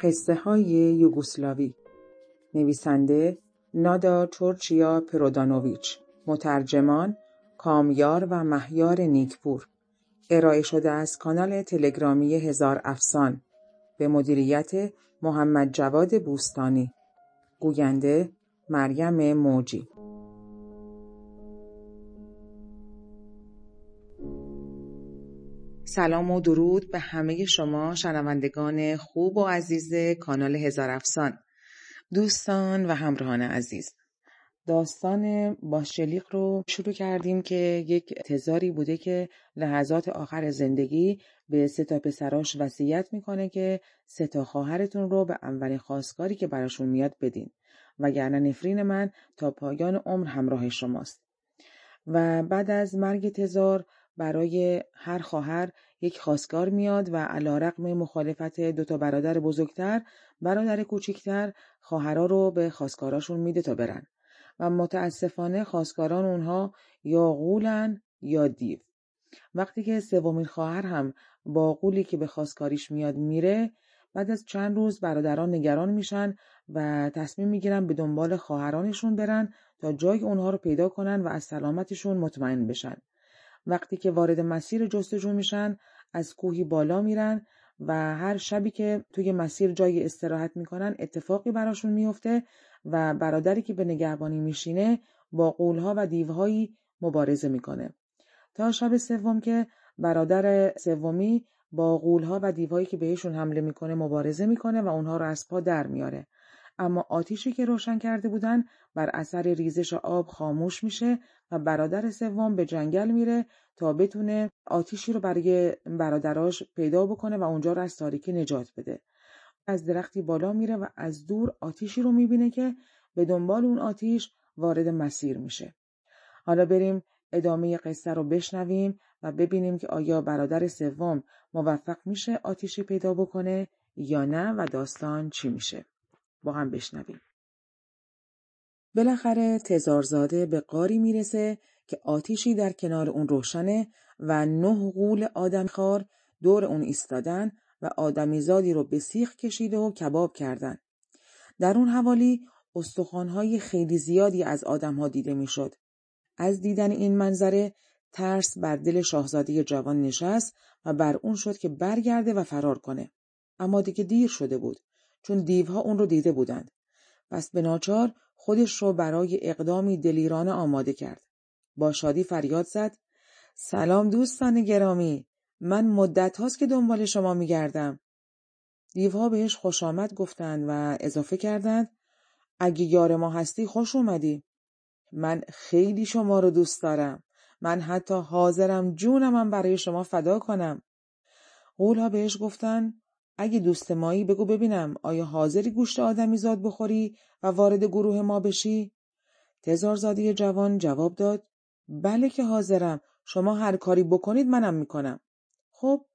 قصه های یوگسلاوی. نویسنده نادا چورچیا پرودانوویچ. مترجمان کامیار و مهیار نیکپور. ارائه شده از کانال تلگرامی هزار افسان. به مدیریت محمد جواد بوستانی. گوینده مریم موجی. سلام و درود به همه شما شنوندگان خوب و عزیز کانال هزار افسان. دوستان و همراهان عزیز داستان باشلیق رو شروع کردیم که یک تزاری بوده که لحظات آخر زندگی به سه تا پسراش وصیت می‌کنه که سه تا خواهرتون رو به اولین خواستگاری که براشون میاد بدین. وگرنه نفرین من تا پایان عمر همراه شماست. و بعد از مرگ تزار برای هر خواهر یک خواستگار میاد و علا رقم مخالفت دوتا برادر بزرگتر برادر کوچیکتر خواهرها رو به خواستگاراشون میده تا برن. و متاسفانه خواستگاران اونها یا غولن یا دیو. وقتی که سومین خواهر هم با غولی که به خواستگاریش میاد میره بعد از چند روز برادران نگران میشن و تصمیم می‌گیرن به دنبال خواهرانشون برن تا جای اونها رو پیدا کنن و از سلامتشون مطمئن بشن. وقتی که وارد مسیر جستجو میشن از کوهی بالا میرن و هر شبی که توی مسیر جای استراحت می‌کنن اتفاقی براشون میفته و برادری که به نگهبانی میشینه با قولها و دیوهایی مبارزه می‌کنه. تا شب سوم که برادر سومی با قولها و دیوهایی که بهشون حمله می‌کنه مبارزه می‌کنه و اونها رو از پا در میاره. اما آتیشی که روشن کرده بودن بر اثر ریزش آب خاموش میشه و برادر سوم به جنگل میره تا بتونه آتیشی رو برای برادراش پیدا بکنه و اونجا رو از تاریکی نجات بده. از درختی بالا میره و از دور آتیشی رو می‌بینه که به دنبال اون آتیش وارد مسیر میشه. حالا بریم ادامه قصه رو بشنویم و ببینیم که آیا برادر سوم موفق میشه آتیشی پیدا بکنه یا نه و داستان چی میشه. با هم بشنویم. بالاخره تزارزاده به قاری می‌رسه که آتیشی در کنار اون روشنه و نه غول آدمخوار دور اون ایستادن و آدمیزادی رو به سیخ کشیده و کباب کردن. در اون حوالی استخوانهای خیلی زیادی از آدمها دیده می‌شد. از دیدن این منظره ترس بر دل شاهزاده جوان نشست و بر اون شد که برگرده و فرار کنه. اما دیگه دیر شده بود چون دیوها اون رو دیده بودند. پس به ناچار خودش رو برای اقدامی دلیرانه آماده کرد. با شادی فریاد زد سلام دوستان گرامی من مدت هاست که دنبال شما میگردم. دیوها بهش خوش آمد گفتند و اضافه کردند اگه یار ما هستی خوش اومدی. من خیلی شما رو دوست دارم. من حتی حاضرم جونمم برای شما فدا کنم. قولها بهش گفتن اگه دوست مایی بگو ببینم آیا حاضری گوشت آدمی زاد بخوری و وارد گروه ما بشی؟ تزارزادی جوان جواب داد بله که حاضرم شما هر کاری بکنید منم می‌کنم. خب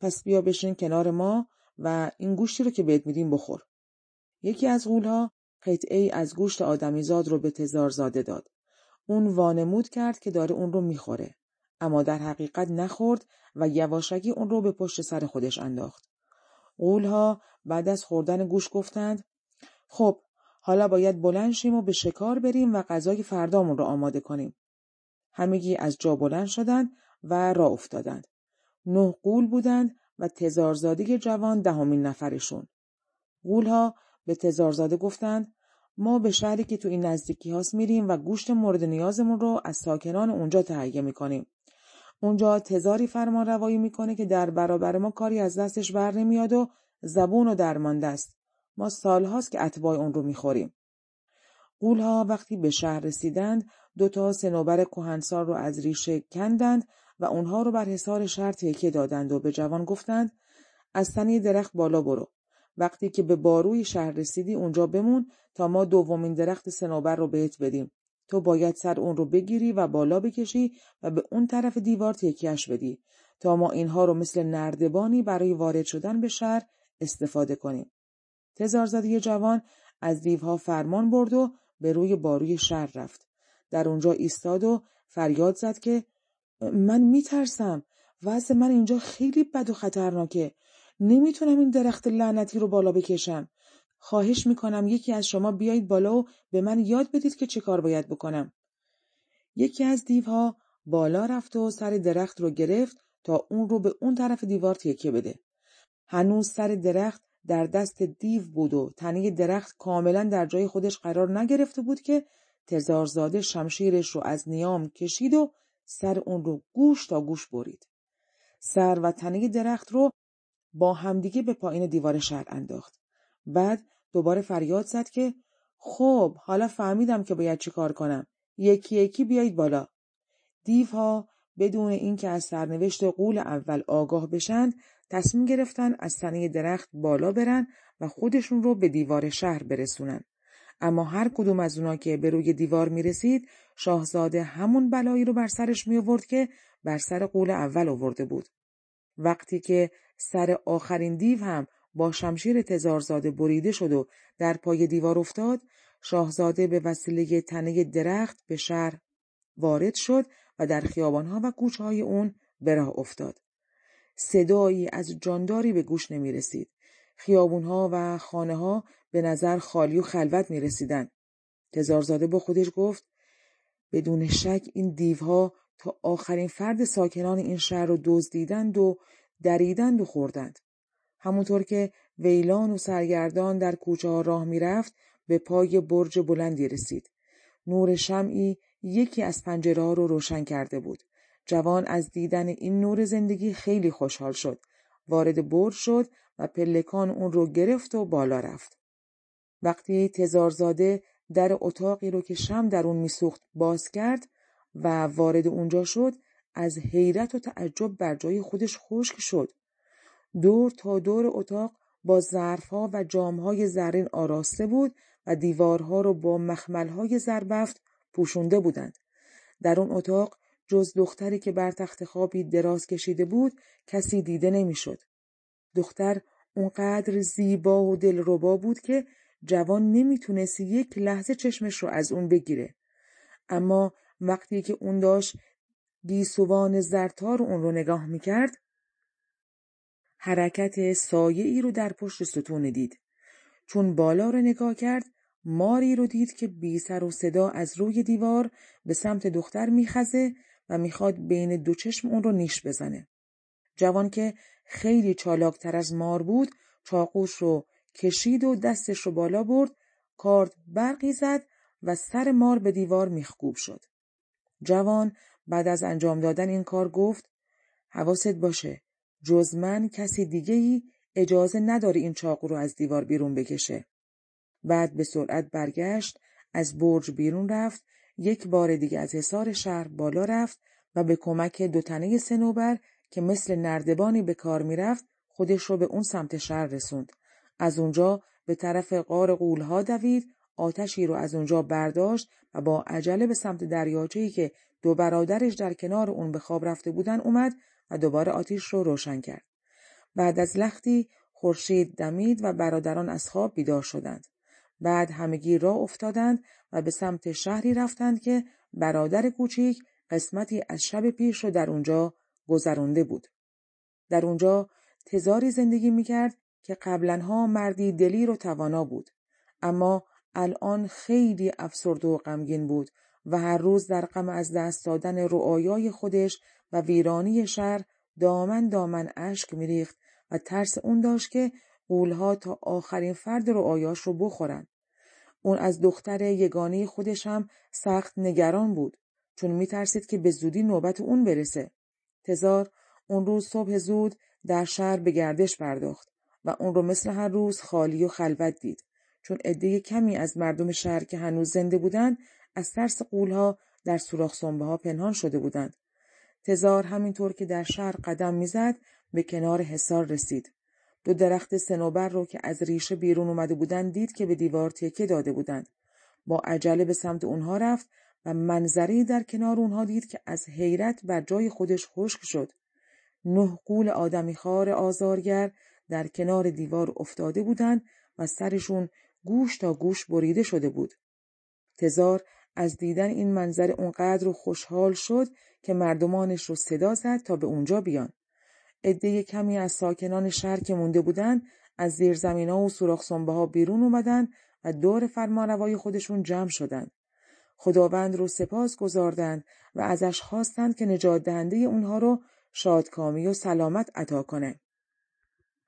پس بیا بشین کنار ما و این گوشتی رو که بهت میدیم بخور. یکی از غولها قطعه از گوشت آدمیزاد رو به تزارزاده داد. اون وانمود کرد که داره اون رو می‌خوره. اما در حقیقت نخورد و یواشکی اون رو به پشت سر خودش انداخت. قولها بعد از خوردن گوش گفتند خب حالا باید بلند شیم و به شکار بریم و غذای فردامون رو آماده کنیم. همگی از جا بلند شدند و راه افتادند. نه قول بودند و تزارزاده جوان دهمین نفرشون. قولها به تزارزاده گفتند ما به شهری که تو این نزدیکی هاست میریم و گوشت مورد نیازمون رو از ساکنان اونجا تهیه می‌کنیم. اونجا تزاری فرمان روایی می‌کنه که در برابر ما کاری از دستش بر نمیاد و زبون و درمانده است. ما سالهاست که اتباع اون رو می‌خوریم. قولها وقتی به شهر رسیدند دو تا سنوبر کهنسار رو از ریشه کندند و اونها رو بر حصار شهر تکیه دادند و به جوان گفتند از تنی درخت بالا برو. وقتی که به باروی شهر رسیدی اونجا بمون تا ما دومین درخت سنوبر رو بهت بدیم. تو باید سر اون رو بگیری و بالا بکشی و به اون طرف دیوار تکیهش بدی تا ما اینها رو مثل نردبانی برای وارد شدن به شهر استفاده کنیم. تزارزادی جوان از دیوها فرمان برد و به روی باروی شهر رفت. در اونجا ایستاد و فریاد زد که من میترسم. وضع من اینجا خیلی بد و خطرناکه. نمی‌تونم این درخت لعنتی رو بالا بکشم. خواهش می‌کنم یکی از شما بیایید بالا و به من یاد بدید که چه کار باید بکنم. یکی از دیوها بالا رفت و سر درخت رو گرفت تا اون رو به اون طرف دیوار تکیه بده. هنوز سر درخت در دست دیو بود و تنه درخت کاملا در جای خودش قرار نگرفته بود که تزارزاده شمشیرش رو از نیام کشید و سر اون رو گوش تا گوش برید. سر و تنه درخت رو با همدیگه به پایین دیوار شهر انداخت. بعد دوباره فریاد زد که خب حالا فهمیدم که باید چی کار کنم. یکی یکی بیایید بالا. دیوها بدون اینکه از سرنوشت قول اول آگاه بشند تصمیم گرفتن از تنه درخت بالا برن و خودشون رو به دیوار شهر برسونن. اما هر کدوم از اونا که به روی دیوار می رسید شاهزاده همون بلایی رو بر سرش می آورد که بر سر قول اول آورده بود. وقتی که سر آخرین دیو هم با شمشیر تزارزاده بریده شد و در پای دیوار افتاد شاهزاده به وسیله تنه درخت به شهر وارد شد و در خیابانها و کوچه های اون به راه افتاد. صدایی از جانداری به گوش نمی رسید. خیابونها و خانه ها به نظر خالی و خلوت می رسیدن. تزارزاده با خودش گفت بدون شک این دیوها تا آخرین فرد ساکنان این شهر رو دزدیدند و دریدند و خوردند. همونطور که ویلان و سرگردان در کوچه ها راه می‌رفت به پای برج بلندی رسید. نور شمعی یکی از پنجره ها رو روشن کرده بود. جوان از دیدن این نور زندگی خیلی خوشحال شد. وارد برج شد و پلکان اون رو گرفت و بالا رفت. وقتی تزارزاده در اتاقی رو که شم در اون میسوخت باز کرد و وارد اونجا شد از حیرت و تعجب بر جای خودش خشک شد. دور تا دور اتاق با ظرفها و جامهای زرین آراسته بود و دیوارها رو با مخملهای زربفت پوشونده بودند. در اون اتاق جز دختری که بر تخت خوابی دراز کشیده بود کسی دیده نمی‌شد. دختر اونقدر زیبا و دلربا بود که جوان نمی‌تونست یک لحظه چشمش رو از اون بگیره. اما وقتی که اون داشت گیسوان زرتار اون رو نگاه می‌کرد حرکت سایه ای رو در پشت ستون دید. چون بالا رو نگاه کرد ماری رو دید که بی سر و صدا از روی دیوار به سمت دختر میخزه و می‌خواد بین دو چشم اون رو نیش بزنه. جوان که خیلی چالاکتر از مار بود چاقوش رو کشید و دستش رو بالا برد کارد برقی زد و سر مار به دیوار میخکوب شد. جوان بعد از انجام دادن این کار گفت حواست باشه جز من کسی دیگه ای اجازه نداره این چاقو رو از دیوار بیرون بکشه. بعد به سرعت برگشت از برج بیرون رفت یک بار دیگه از حصار شهر بالا رفت و به کمک دو تنه سنوبر که مثل نردبانی به کار می‌رفت خودش رو به اون سمت شهر رسوند. از اونجا به طرف قار قولها دوید آتشی رو از اونجا برداشت و با عجله به سمت دریاچه‌ای که دو برادرش در کنار اون به خواب رفته بودن اومد و دوباره آتیش رو روشن کرد. بعد از لختی خورشید دمید و برادران از خواب بیدار شدند. بعد همگی راه افتادند و به سمت شهری رفتند که برادر کوچیک قسمتی از شب پیش رو در اونجا گذرونده بود. در اونجا تزاری زندگی می‌کرد که قبلنها مردی دلیر و توانا بود. اما الان خیلی افسرده و غمگین بود و هر روز در غم از دست دادن رؤایای خودش و ویرانی شهر دامن دامن اشک میریخت و ترس اون داشت که قولها تا آخرین فرد رؤایاش رو بخورن. اون از دختر یگانه خودش هم سخت نگران بود چون میترسید که به زودی نوبت اون برسه. تزار اون روز صبح زود در شهر به گردش پرداخت و اون رو مثل هر روز خالی و خلوت دید چون عده کمی از مردم شهر که هنوز زنده بودند از ترس قولها در سوراخ سنبه ها پنهان شده بودند. تزار همینطور که در شهر قدم می‌زد به کنار حصار رسید. دو درخت سنوبر رو که از ریشه بیرون اومده بودند دید که به دیوار تکه داده بودند. با عجله به سمت اونها رفت و منظری در کنار اونها دید که از حیرت بر جای خودش خشک شد. نه قول آدمی خار آزارگر در کنار دیوار افتاده بودند و سرشون گوش تا گوش بریده شده بود. تزار از دیدن این منظر اونقدر خوشحال شد که مردمانش رو صدا زد تا به اونجا بیان. عده کمی از ساکنان شهر که مونده بودند از زیرزمین ها و سوراخ ها بیرون اومدن و دور فرمانروای خودشون جمع شدند. خداوند رو سپاس گذاردند و ازش خواستند که نجات دهنده اونها رو شادکامی و سلامت عطا کنه.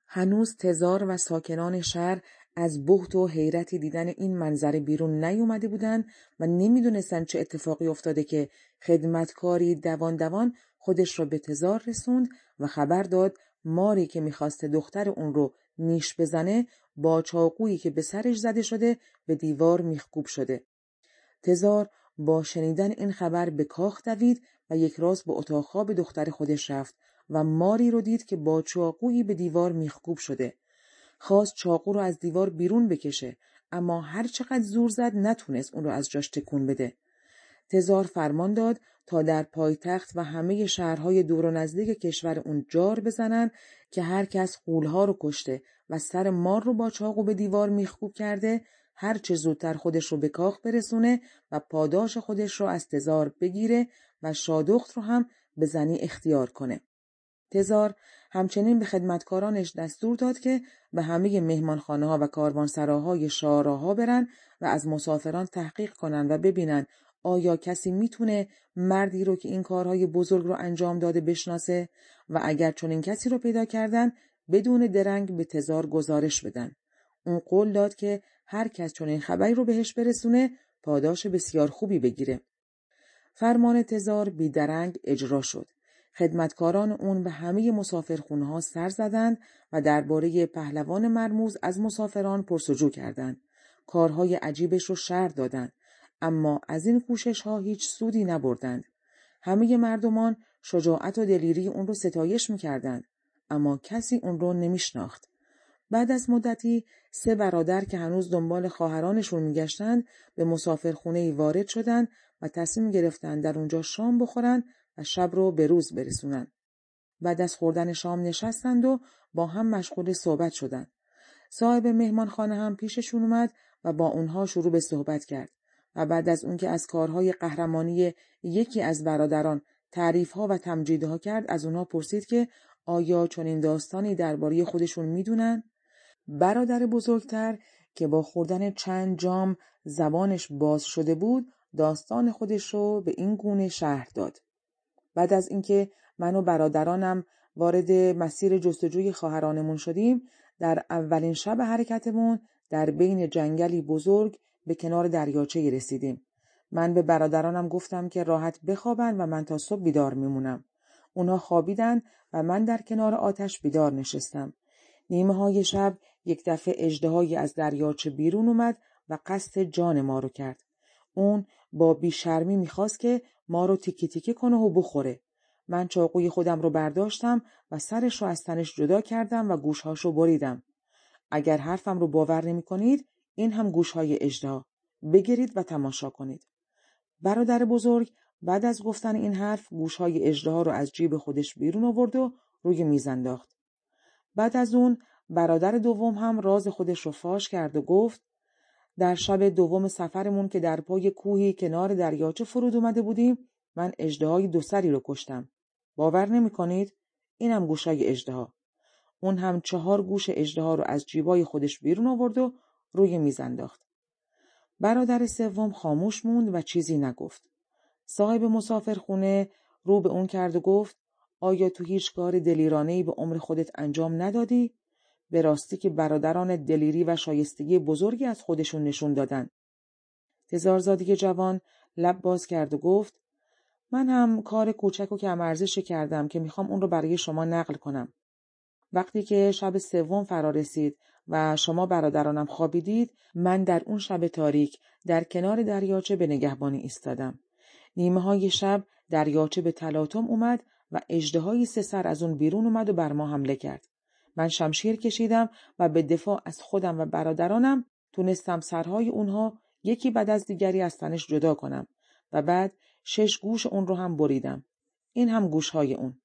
هنوز تزار و ساکنان شهر از بحت و حیرتی دیدن این منظره بیرون نیومده بودند و نمی‌دونستند چه اتفاقی افتاده که خدمتکاری دوان دوان خودش را به تزار رسوند و خبر داد ماری که می‌خواسته دختر اون رو نیش بزنه با چاقویی که به سرش زده شده به دیوار میخکوب شده. تزار با شنیدن این خبر به کاخ دوید و یک راست به اتاق خواب دختر خودش رفت و ماری رو دید که با چاقویی به دیوار میخکوب شده. خواست چاقو رو از دیوار بیرون بکشه اما هر چقدر زور زد نتونست اون رو از جاش تکون بده. تزار فرمان داد تا در پایتخت و همه شهرهای دور و نزدیک کشور اون جار بزنن که هر کس قولها رو کشته و سر مار رو با چاقو به دیوار میخکوب کرده هر چه زودتر خودش رو به کاخ برسونه و پاداش خودش رو از تزار بگیره و شادخت رو هم به زنی اختیار کنه. تزار همچنین به خدمتکارانش دستور داد که به همه مهمانخانه ها و کاروانسراهای شاراها برن و از مسافران تحقیق کنن و ببینن آیا کسی می‌تونه مردی رو که این کارهای بزرگ رو انجام داده بشناسه و اگر چون این کسی رو پیدا کردن بدون درنگ به تزار گزارش بدن. اون قول داد که هر کس چون این خبری رو بهش برسونه پاداش بسیار خوبی بگیره. فرمان تزار بیدرنگ اجرا شد. خدمتکاران اون به همه مسافرخونه ها سر زدند و درباره پهلوان مرموز از مسافران پرسجو کردند. کارهای عجیبش رو شر دادند. اما از این کوشش ها هیچ سودی نبردند. همه مردمان شجاعت و دلیری اون رو ستایش می‌کردند. اما کسی اون رو نمیشناخت. بعد از مدتی سه برادر که هنوز دنبال خواهرانشون میگشتند به مسافرخونه ای وارد شدند و تصمیم گرفتند در اونجا شام بخورند و شب رو به روز برسونند. بعد از خوردن شام نشستند و با هم مشغول صحبت شدند. صاحب مهمانخانه هم پیششون اومد و با اونها شروع به صحبت کرد و بعد از اون که از کارهای قهرمانی یکی از برادران تعریفها و تمجیدها کرد از اونها پرسید که آیا چنین داستانی درباره خودشون می‌دونن؟ برادر بزرگتر که با خوردن چند جام زبانش باز شده بود داستان خودش رو به این گونه شهر داد. بعد از اینکه من و برادرانم وارد مسیر جستجوی خواهرانمون شدیم در اولین شب حرکتمون در بین جنگلی بزرگ به کنار دریاچه رسیدیم. من به برادرانم گفتم که راحت بخوابن و من تا صبح بیدار میمونم. اونا خوابیدن و من در کنار آتش بیدار نشستم. نیمه های شب یک دفعه اجدهایی از دریاچه بیرون اومد و قصد جان ما رو کرد. اون با بیشرمی می‌خواست که ما رو تیکه تیکه کنه و بخوره. من چاقوی خودم رو برداشتم و سرش رو از تنش جدا کردم و گوشهاش رو بریدم. اگر حرفم رو باور نمی کنید این هم گوشهای اجدا. بگیرید و تماشا کنید. برادر بزرگ بعد از گفتن این حرف گوشهای اجده رو از جیب خودش بیرون آورد و روی میز انداخت. بعد از اون برادر دوم هم راز خودش رو فاش کرد و گفت در شب دوم سفرمون که در پای کوهی کنار دریاچه فرود اومده بودیم من اجده دو سری رو کشتم. باور نمی کنید؟ اینم گوشای اجده اون هم چهار گوش اجده رو از جیبای خودش بیرون آورد و روی میز انداخت. برادر سوم خاموش موند و چیزی نگفت. صاحب مسافرخونه رو به اون کرد و گفت آیا تو هیچ کار دلیرانه به عمر خودت انجام ندادی؟ به راستی که برادران دلیری و شایستگی بزرگی از خودشون نشون دادن. تزارزادی جوان لب باز کرد و گفت من هم کار کوچک و کم ارزشی کردم که می‌خوام اون رو برای شما نقل کنم. وقتی که شب سوم فرا رسید و شما برادرانم خوابیدید من در اون شب تاریک در کنار دریاچه به نگهبانی ایستادم. نیمه های شب دریاچه به تلاطم اومد و اجده سه سر از اون بیرون اومد و بر ما حمله کرد. من شمشیر کشیدم و به دفاع از خودم و برادرانم تونستم سرهای اونها یکی بعد از دیگری از تنش جدا کنم و بعد شش گوش اون رو هم بریدم. این هم گوشهای اون.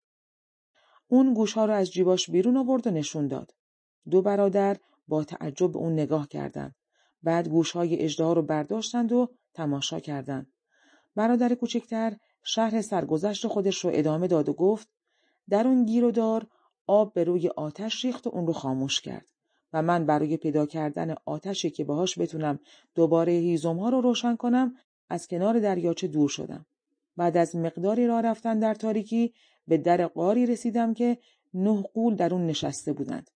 اون گوشها رو از جیباش بیرون آورد و نشون داد. دو برادر با تعجب اون نگاه کردند. بعد گوشهای اجده رو برداشتند و تماشا کردند. برادر کوچکتر شهر سرگذشت خودش رو ادامه داد و گفت در اون گیر و دار آب به روی آتش ریخت و اون رو خاموش کرد و من برای پیدا کردن آتشی که باهاش بتونم دوباره هیزم ها رو روشن کنم از کنار دریاچه دور شدم. بعد از مقداری راه رفتن در تاریکی به در قاری رسیدم که نه قول در اون نشسته بودند.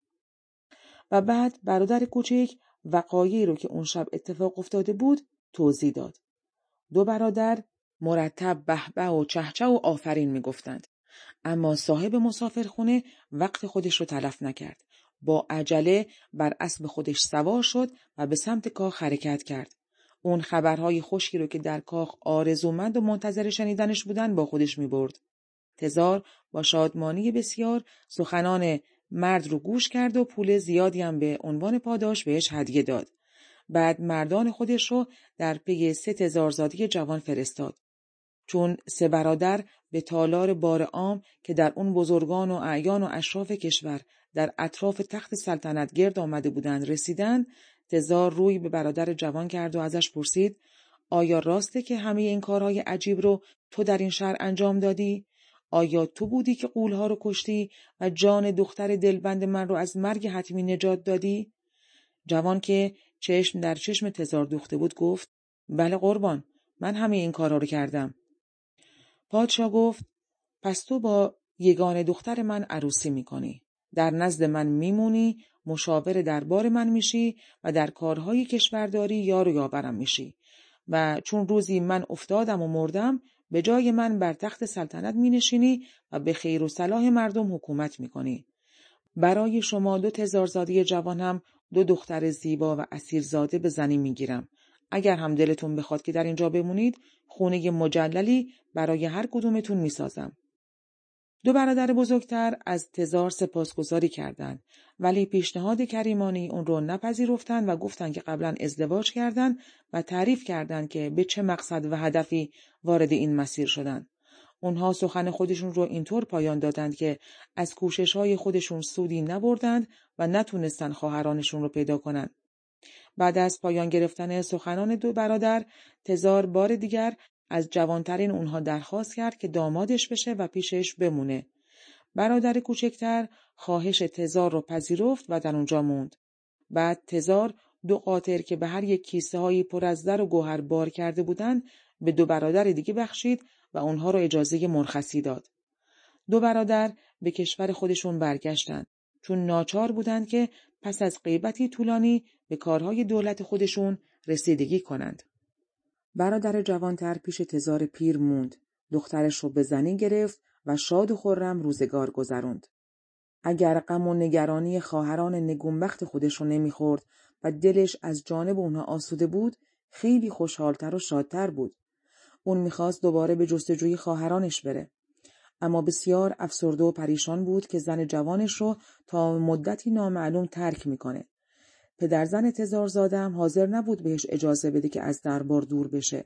و بعد برادر کوچک وقایعی رو که اون شب اتفاق افتاده بود توضیح داد. دو برادر مرتب بهبه و چهچه و آفرین می‌گفتند. اما صاحب مسافرخونه وقت خودش رو تلف نکرد. با عجله بر اسب خودش سوار شد و به سمت کاخ حرکت کرد. اون خبرهای خوشی رو که در کاخ آرزومند و منتظر شنیدنش بودن با خودش می برد. تزار با شادمانی بسیار سخنان مرد رو گوش کرد و پول زیادی هم به عنوان پاداش بهش هدیه داد. بعد مردان خودش رو در پی سه تزارزادی جوان فرستاد. چون سه برادر به تالار بار عام که در اون بزرگان و اعیان و اشراف کشور در اطراف تخت سلطنت گرد آمده بودند رسیدند تزار روی به برادر جوان کرد و ازش پرسید آیا راسته که همه این کارهای عجیب رو تو در این شهر انجام دادی؟ آیا تو بودی که قولها رو کشتی و جان دختر دلبند من رو از مرگ حتمی نجات دادی؟ جوان که چشم در چشم تزار دوخته بود گفت بله قربان من همه این کارها رو کردم. پادشاه گفت پس تو با یگان دختر من عروسی می‌کنی. در نزد من میمونی مشاور دربار من میشی و در کارهای کشورداری یار و یاورم میشی و چون روزی من افتادم و مردم به جای من بر تخت سلطنت می نشینی و به خیر و صلاح مردم حکومت می کنی. برای شما دو تزارزادی جوان هم دو دختر زیبا و اسیرزاده به زنی می گیرم. اگر هم دلتون بخواد که در اینجا بمونید خونه مجللی برای هر کدومتون می سازم. دو برادر بزرگتر از تزار سپاسگزاری کردند ولی پیشنهاد کریمانی اون رو نپذیرفتند و گفتند که قبلا ازدواج کردند و تعریف کردند که به چه مقصد و هدفی وارد این مسیر شدند. اونها سخن خودشون رو اینطور پایان دادند که از کوشش های خودشون سودی نبردند و نتونستن خواهرانشون رو پیدا کنند. بعد از پایان گرفتن سخنان دو برادر تزار بار دیگر از جوانترین اونها درخواست کرد که دامادش بشه و پیشش بمونه. برادر کوچکتر خواهش تزار رو پذیرفت و در اونجا موند. بعد تزار دو قاطر که به هر یک کیسه هایی پر از در و گوهر بار کرده بودند به دو برادر دیگه بخشید و اونها رو اجازه مرخصی داد. دو برادر به کشور خودشون برگشتند چون ناچار بودند که پس از غیبتی طولانی به کارهای دولت خودشون رسیدگی کنند. برادر جوانتر پیش تزار پیر موند. دخترش رو به زنی گرفت و شاد و خرم روزگار گذروند. اگر غم و نگرانی خواهران نگونبخت خودش رو نمی‌خورد و دلش از جانب اونها آسوده بود، خیلی خوشحالتر و شادتر بود. اون می‌خواست دوباره به جستجوی خواهرانش بره. اما بسیار افسرده و پریشان بود که زن جوانش رو تا مدتی نامعلوم ترک می‌کنه. پدرزن تزارزاده هم حاضر نبود بهش اجازه بده که از دربار دور بشه.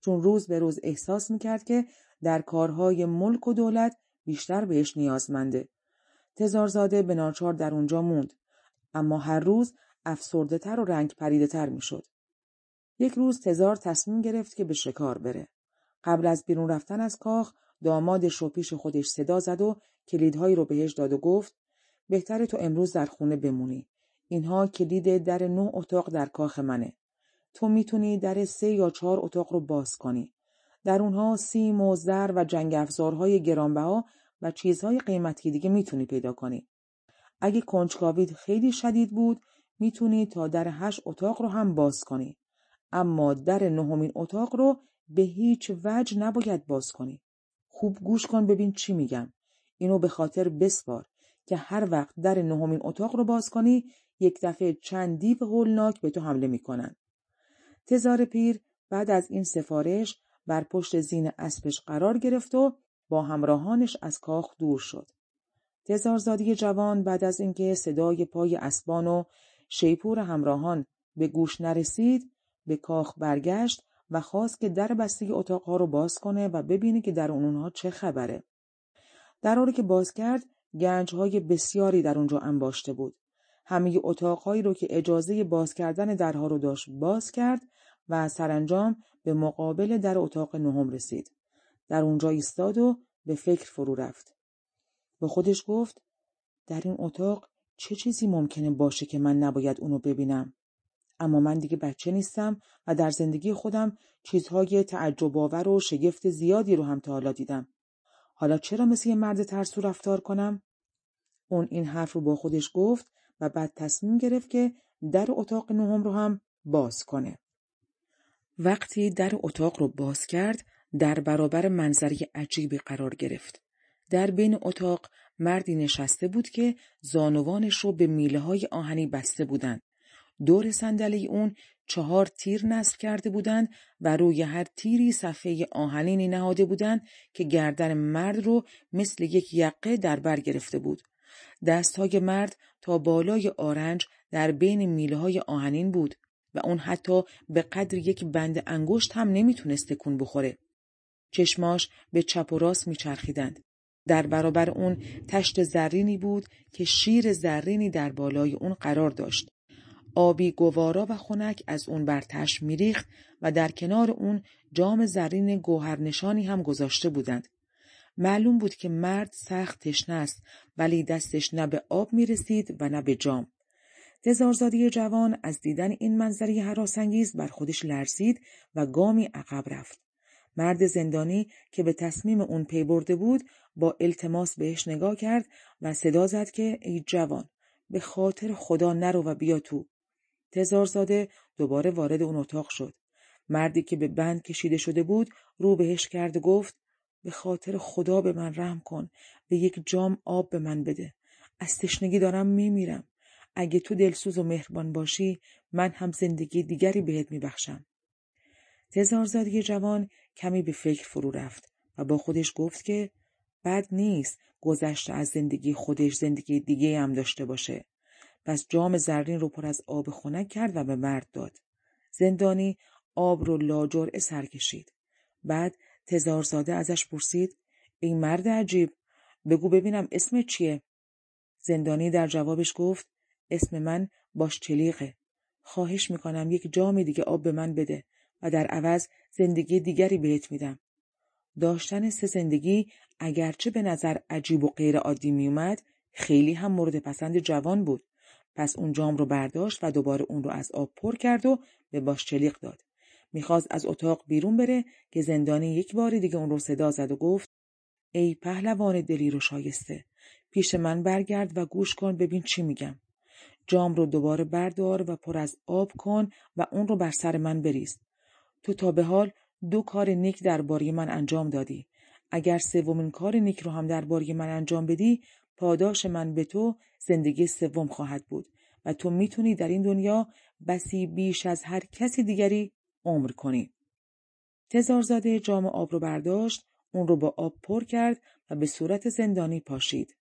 چون روز به روز احساس می‌کرد که در کارهای ملک و دولت بیشتر بهش نیازمنده. تزارزاده به ناچار در اونجا موند. اما هر روز افسرده تر و رنگ پریده تر می‌شد. یک روز تزار تصمیم گرفت که به شکار بره. قبل از بیرون رفتن از کاخ دامادش رو پیش خودش صدا زد و کلیدهایی رو بهش داد و گفت بهتر تو امروز در خونه بمونی. اینها کلید در نه اتاق در کاخ منه. تو می‌تونی در سه یا چهار اتاق رو باز کنی. در اونها سیم و زر و جنگ افزارهای گرانبها و چیزهای قیمتی دیگه می‌تونی پیدا کنی. اگه کنجکاوید خیلی شدید بود می‌تونی تا در هشت اتاق رو هم باز کنی. اما در نهمین اتاق رو به هیچ وجه نباید باز کنی. خوب گوش کن ببین چی میگم. اینو به خاطر بسپار که هر وقت در نهمین اتاق رو باز کنی یک دفعه چند دیو هولناک به تو حمله می‌کنن. تزار پیر بعد از این سفارش بر پشت زین اسبش قرار گرفت و با همراهانش از کاخ دور شد. تزارزادی جوان بعد از اینکه صدای پای اسبان و شیپور همراهان به گوش نرسید به کاخ برگشت و خواست که در بسته اتاقها رو باز کنه و ببینه که در اونها چه خبره. در حالی که باز کرد گنجهای بسیاری در اونجا انباشته بود. همه اتاقهایی رو که اجازه باز کردن درها رو داشت باز کرد و سرانجام به مقابل در اتاق نهم رسید. در اونجا ایستاد و به فکر فرو رفت. به خودش گفت در این اتاق چه چیزی ممکنه باشه که من نباید اونو ببینم اما من دیگه بچه نیستم و در زندگی خودم چیزهای تعجب آور و شگفت زیادی رو هم تا حالا دیدم. حالا چرا مثل یه مرد ترسو رفتار کنم؟ اون این حرف رو با خودش گفت و بعد تصمیم گرفت که در اتاق نهم رو هم باز کنه. وقتی در اتاق رو باز کرد در برابر منظری عجیبی قرار گرفت. در بین اتاق مردی نشسته بود که زانوانش رو به میله های آهنی بسته بودند. دور صندلی اون چهار تیر نصب کرده بودند و روی هر تیری صفحه آهنینی نهاده بودند که گردن مرد رو مثل یک یقه در بر گرفته بود. دستهای مرد تا بالای آرنج در بین میله های آهنین بود و اون حتی به قدر یک بند انگشت هم نمی‌تونست تکون بخوره. چشماش به چپ و راست میچرخیدند. در برابر اون تشت زرینی بود که شیر زرینی در بالای اون قرار داشت. آبی گوارا و خنک از اون بر تشت میریخت و در کنار اون جام زرین گوهرنشانی هم گذاشته بودند. معلوم بود که مرد سخت تشنه است ولی دستش نه به آب می رسید و نه به جام. تزارزادی جوان از دیدن این منظری حراسانگیز بر خودش لرزید و گامی عقب رفت. مرد زندانی که به تصمیم اون پی برده بود با التماس بهش نگاه کرد و صدا زد که ای جوان به خاطر خدا نرو و بیا تو. تزارزاده دوباره وارد اون اتاق شد. مردی که به بند کشیده شده بود رو بهش کرد و گفت به خاطر خدا به من رحم کن به یک جام آب به من بده. از تشنگی دارم میمیرم. اگه تو دلسوز و مهربان باشی من هم زندگی دیگری بهت میبخشم. تزارزادی جوان کمی به فکر فرو رفت و با خودش گفت که بد نیست گذشته از زندگی خودش زندگی دیگه هم داشته باشه. پس جام زرین رو پر از آب خنک کرد و به مرد داد زندانی آب رو لاجرعه سر کشید بعد تزارزاده ازش پرسید این مرد عجیب بگو ببینم اسم چیه؟ زندانی در جوابش گفت اسم من باش چلیقه. خواهش می‌کنم یک جام دیگه آب به من بده و در عوض زندگی دیگری بهت میدم. داشتن سه زندگی اگرچه به نظر عجیب و غیر عادی میومد خیلی هم مورد پسند جوان بود. پس اون جام رو برداشت و دوباره اون رو از آب پر کرد و به باش چلیق داد. می‌خواست از اتاق بیرون بره که زندانی یک بار دیگه اون رو صدا زد و گفت ای پهلوان دلی رو شایسته پیش من برگرد و گوش کن ببین چی میگم. جام رو دوباره بردار و پر از آب کن و اون رو بر سر من بریز. تو تا به حال دو کار نیک درباره من انجام دادی. اگر سومین کار نیک رو هم درباره من انجام بدی پاداش من به تو زندگی سوم خواهد بود و تو می‌تونی در این دنیا بسی بیش از هر کسی دیگری عمر کنی. تزارزاده جام آب رو برداشت، اون رو با آب پر کرد و به صورت زندانی پاشید.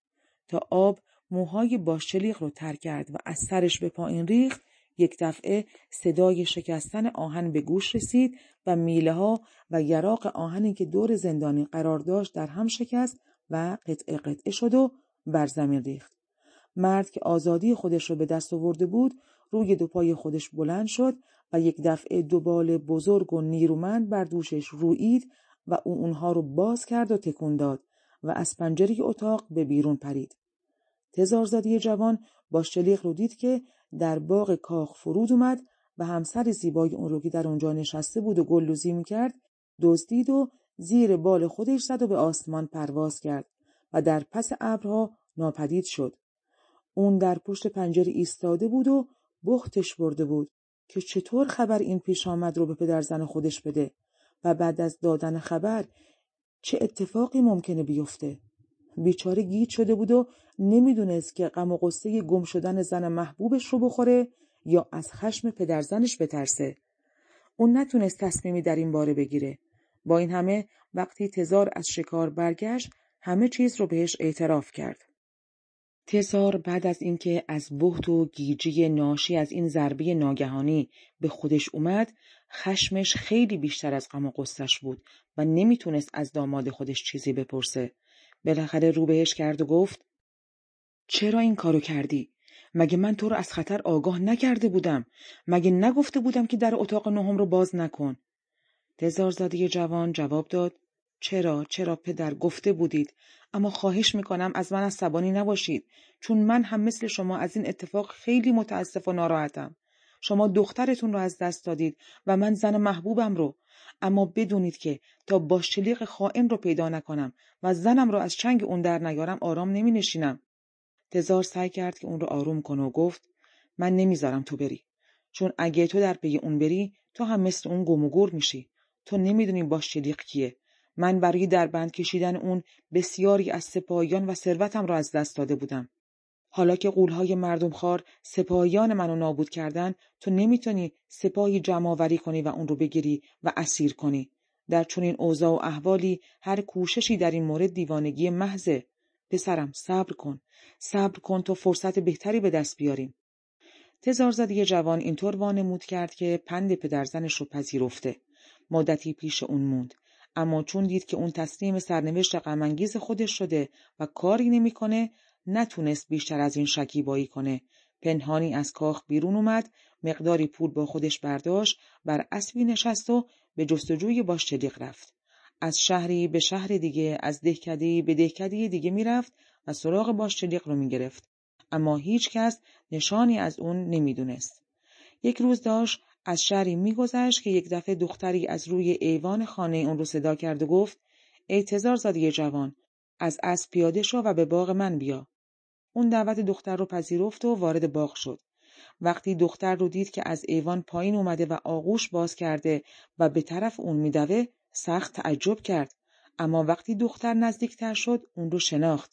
تا آب موهای باشچلیق رو تر کرد و از سرش به پایین ریخت، یک دفعه صدای شکستن آهن به گوش رسید و میله ها و یراق آهنی که دور زندانی قرار داشت در هم شکست و قطعه قطعه شد و بر زمین ریخت. مرد که آزادی خودش رو به دست آورده بود روی دو پای خودش بلند شد و یک دفعه دو بال بزرگ و نیرومند بر دوشش روید و او اونها رو باز کرد و تکون داد و از پنجره اتاق به بیرون پرید. تزارزادی جوان با شلیق رو دید که در باغ کاخ فرود اومد و همسر زیبای اون رو که در اونجا نشسته بود و گلوزی می‌کرد دزدید و زیر بال خودش زد و به آسمان پرواز کرد و در پس ابرها ناپدید شد. اون در پشت پنجره ایستاده بود و بختش برده بود که چطور خبر این پیش آمد رو به پدر زن خودش بده و بعد از دادن خبر چه اتفاقی ممکنه بیفته؟ بیچاره گیت شده بود و نمی‌دونست که غم و قصه گم شدن زن محبوبش رو بخوره یا از خشم پدرزنش بترسه. اون نتونست تصمیمی در این باره بگیره. با این همه وقتی تزار از شکار برگشت همه چیز رو بهش اعتراف کرد. تزار بعد از اینکه از بهت و گیجی ناشی از این ضربه ناگهانی به خودش اومد خشمش خیلی بیشتر از غم و قصهش بود و نمی‌تونست از داماد خودش چیزی بپرسه. بالاخره رو بهش کرد و گفت چرا این کارو کردی؟ مگه من تو رو از خطر آگاه نکرده بودم؟ مگه نگفته بودم که در اتاق نهم رو باز نکن؟ تزارزاده جوان جواب داد چرا چرا پدر گفته بودید؟ اما خواهش می‌کنم از من عصبانی نباشید چون من هم مثل شما از این اتفاق خیلی متاسف و ناراحتم. شما دخترتون رو از دست دادید و من زن محبوبم رو. اما بدونید که تا با شلیق خائن رو پیدا نکنم و زنم رو از چنگ اون در نیارم آرام نمی نشینم. تزار سعی کرد که اون رو آروم کنه و گفت من نمی‌ذارم تو بری. چون اگه تو در پی اون بری تو هم مثل اون گم و گور میشی. تو نمی‌دونی با شلیق کیه. من برای در بند کشیدن اون بسیاری از سپاهیان و ثروتم را از دست داده بودم. حالا که قولهای مردم خار سپاهیان منو نابود کردن تو نمی‌تونی سپاهی جمعآوری کنی و اون رو بگیری و اسیر کنی. در چنین اوضاع و احوالی هر کوششی در این مورد دیوانگی محضه پسرم صبر کن. صبر کن تا فرصت بهتری به دست بیاریم. تزارزادی جوان اینطور وانمود کرد که پند پدرزنش رو پذیرفته. مدتی پیش اون موند. اما چون دید که اون تسلیم سرنوشت غمانگیز خودش شده و کاری نمی‌کنه نتونست بیشتر از این شکیبایی کنه. پنهانی از کاخ بیرون اومد مقداری پول با خودش برداشت بر اسبی نشست و به جستجوی باشچلیق رفت. از شهری به شهر دیگه از دهکده به دهکده دیگه می‌رفت و سراغ باشچلیق رو می‌گرفت. اما هیچ کس نشانی از اون نمی‌دونست. یک روز داشت از شهری میگذشت که یک دفعه دختری از روی ایوان خانه اون رو صدا کرد و گفت ای تزار زادی جوان از اسب پیاده شو و به باغ من بیا اون دعوت دختر رو پذیرفت و وارد باغ شد. وقتی دختر رو دید که از ایوان پایین اومده و آغوش باز کرده و به طرف اون میدوه سخت تعجب کرد. اما وقتی دختر نزدیکتر شد اون رو شناخت.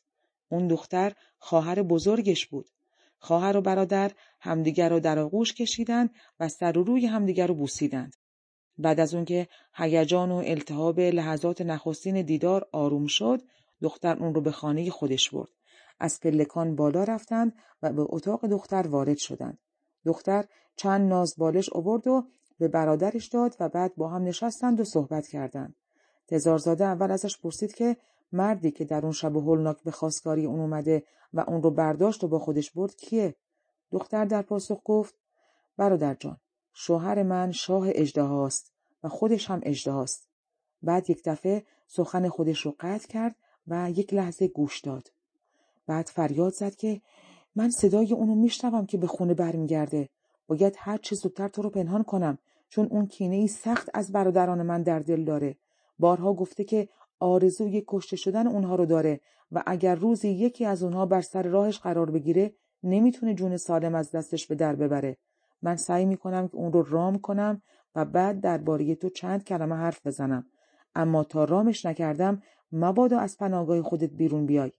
اون دختر خواهر بزرگش بود. خواهر و برادر همدیگر رو در آغوش کشیدن و سر و روی همدیگر رو بوسیدند. بعد از اون که هیجان و التهاب لحظات نخستین دیدار آروم شد دختر اون رو به خانه خودش برد. از پلکان بالا رفتند و به اتاق دختر وارد شدند. دختر چند ناز بالش آورد و به برادرش داد و بعد با هم نشستند و صحبت کردند. تزارزاده اول ازش پرسید که مردی که در اون شب هولناک به خواستگاری اون اومده و اون رو برداشت و با خودش برد کیه؟ دختر در پاسخ گفت برادر جان شوهر من شاه اجدهاست و خودش هم اجدهاست. بعد یک دفعه سخن خودش رو قطع کرد و یک لحظه گوش داد. بعد فریاد زد که من صدای اونو میشنوم که به خونه برمیگرده باید هر چه زودتر تو رو پنهان کنم چون اون کینه ای سخت از برادران من در دل داره بارها گفته که آرزوی کشته شدن اونها رو داره و اگر روزی یکی از اونها بر سر راهش قرار بگیره نمی‌تونه جون سالم از دستش به در ببره من سعی می‌کنم که اون رو رام کنم و بعد درباره تو چند کلمه حرف بزنم اما تا رامش نکردم مبادا از پناهگاه خودت بیرون بیای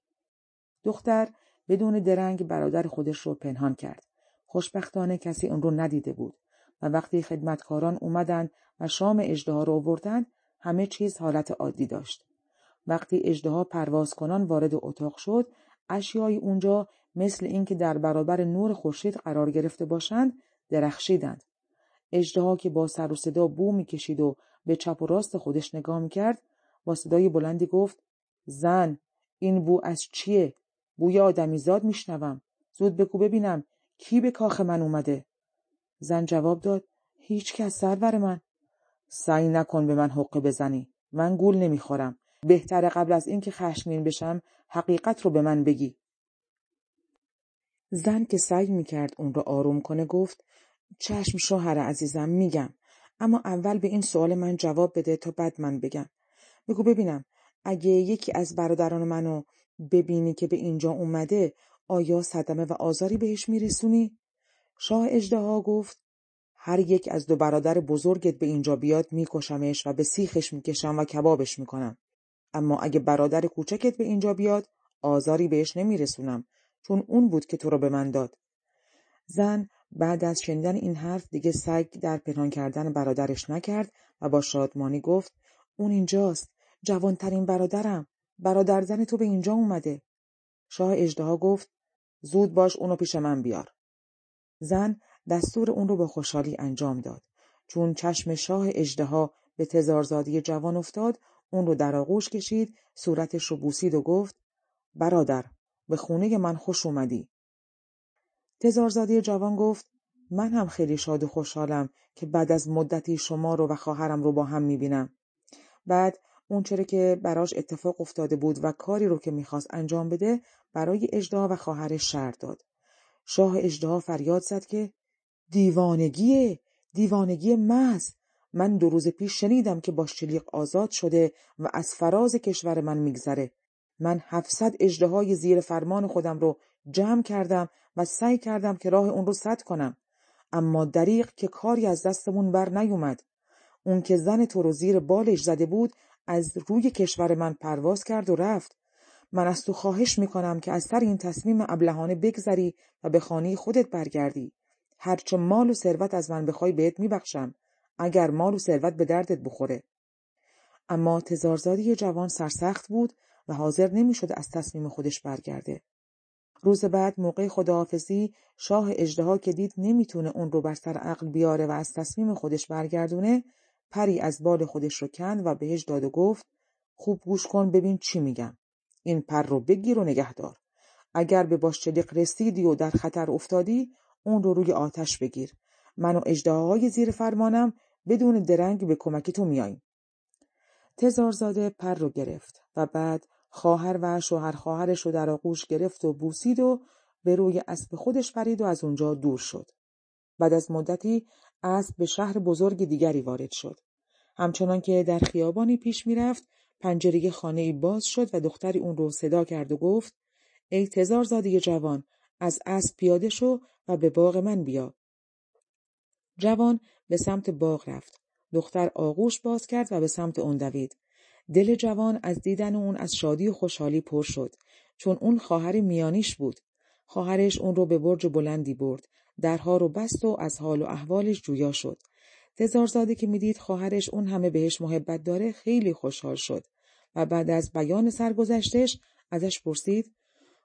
دختر بدون درنگ برادر خودش رو پنهان کرد. خوشبختانه کسی اون رو ندیده بود و وقتی خدمتکاران اومدن و شام اجدها رو آوردند همه چیز حالت عادی داشت. وقتی اجدها پرواز کنان وارد اتاق شد اشیای اونجا مثل اینکه در برابر نور خورشید قرار گرفته باشند درخشیدند. اجدها که با سر و صدا بو می‌کشید و به چپ و راست خودش نگاه می‌کرد با صدای بلندی گفت زن این بو از چیه؟ بوی آدمیزاد میشنوم. زود بگو ببینم کی به کاخ من اومده؟ زن جواب داد هیچ کس سرور من. سعی نکن به من حقه بزنی. من گول نمی‌خورم. بهتره قبل از اینکه خشمگین بشم حقیقت رو به من بگی زن که سعی می‌کرد اون رو آروم کنه گفت چشم شوهر عزیزم میگم اما اول به این سوال من جواب بده تا بعد من بگم بگو ببینم اگه یکی از برادران منو ببینی که به اینجا اومده آیا صدمه و آزاری بهش میرسونی؟ شاه اجدها گفت هر یک از دو برادر بزرگت به اینجا بیاد میکشمش و به سیخش می‌کشم و کبابش می‌کنم. اما اگه برادر کوچکت به اینجا بیاد آزاری بهش نمیرسونم چون اون بود که تو رو به من داد. زن بعد از شنیدن این حرف دیگه سگ در پنهان کردن برادرش نکرد و با شادمانی گفت اون اینجاست جوانترین برادرم برادر زن تو به اینجا اومده. شاه اجدها گفت زود باش اونو پیش من بیار. زن دستور اون رو با خوشحالی انجام داد. چون چشم شاه اجدها به تزارزادی جوان افتاد اون رو در آغوش کشید صورتش رو بوسید و گفت برادر به خونه من خوش اومدی. تزارزادی جوان گفت من هم خیلی شاد و خوشحالم که بعد از مدتی شما رو و خواهرم رو با هم می‌بینم. بعد اون چرا که براش اتفاق افتاده بود و کاری رو که می‌خواست انجام بده برای اجدا و خواهرش شر داد. شاه اجدا فریاد زد که دیوانگیه دیوانگی محض من دو روز پیش شنیدم که باشچلیق آزاد شده و از فراز کشور من میگذره. من هفتصد اجدهای زیر فرمان خودم رو جمع کردم و سعی کردم که راه اون رو سد کنم. اما دریق که کاری از دستمون بر نیومد. اون که زن تو رو زیر بالش زده بود از روی کشور من پرواز کرد و رفت. من از تو خواهش می‌کنم که از سر این تصمیم ابلهانه بگذری و به خانه خودت برگردی. هرچه مال و ثروت از من بخوای بهت میبخشم. اگر مال و ثروت به دردت بخوره. اما تزارزادی جوان سرسخت بود و حاضر نمی‌شد از تصمیم خودش برگرده. روز بعد موقع خداحافظی شاه اجدها که دید نمی‌تونه اون رو بر سر عقل بیاره و از تصمیم خودش برگردونه پری از بال خودش رو کند و بهش داد و گفت خوب گوش کن ببین چی میگم. این پر رو بگیر و نگه دار اگر به باشچلیق رسیدی و در خطر افتادی اون رو روی آتش بگیر. من و اجدهاهای زیر فرمانم بدون درنگ به کمک تو میاییم تزارزاده پر رو گرفت و بعد خواهر و شوهر خواهرش رو در آغوش گرفت و بوسید و به روی اسب خودش پرید و از اونجا دور شد. بعد از مدتی اسب به شهر بزرگ دیگری وارد شد. همچنان که در خیابانی پیش می‌رفت پنجره خانه باز شد و دختری اون رو صدا کرد و گفت ای تزار زاده جوان از اسب پیاده شو و به باغ من بیا. جوان به سمت باغ رفت. دختر آغوش باز کرد و به سمت اون دوید. دل جوان از دیدن اون از شادی و خوشحالی پر شد چون اون خواهر میانیش بود. خواهرش اون رو به برج بلندی برد. درها رو بست و از حال و احوالش جویا شد. تزارزاده که می‌دید خواهرش اون همه بهش محبت داره خیلی خوشحال شد و بعد از بیان سرگذشتش ازش پرسید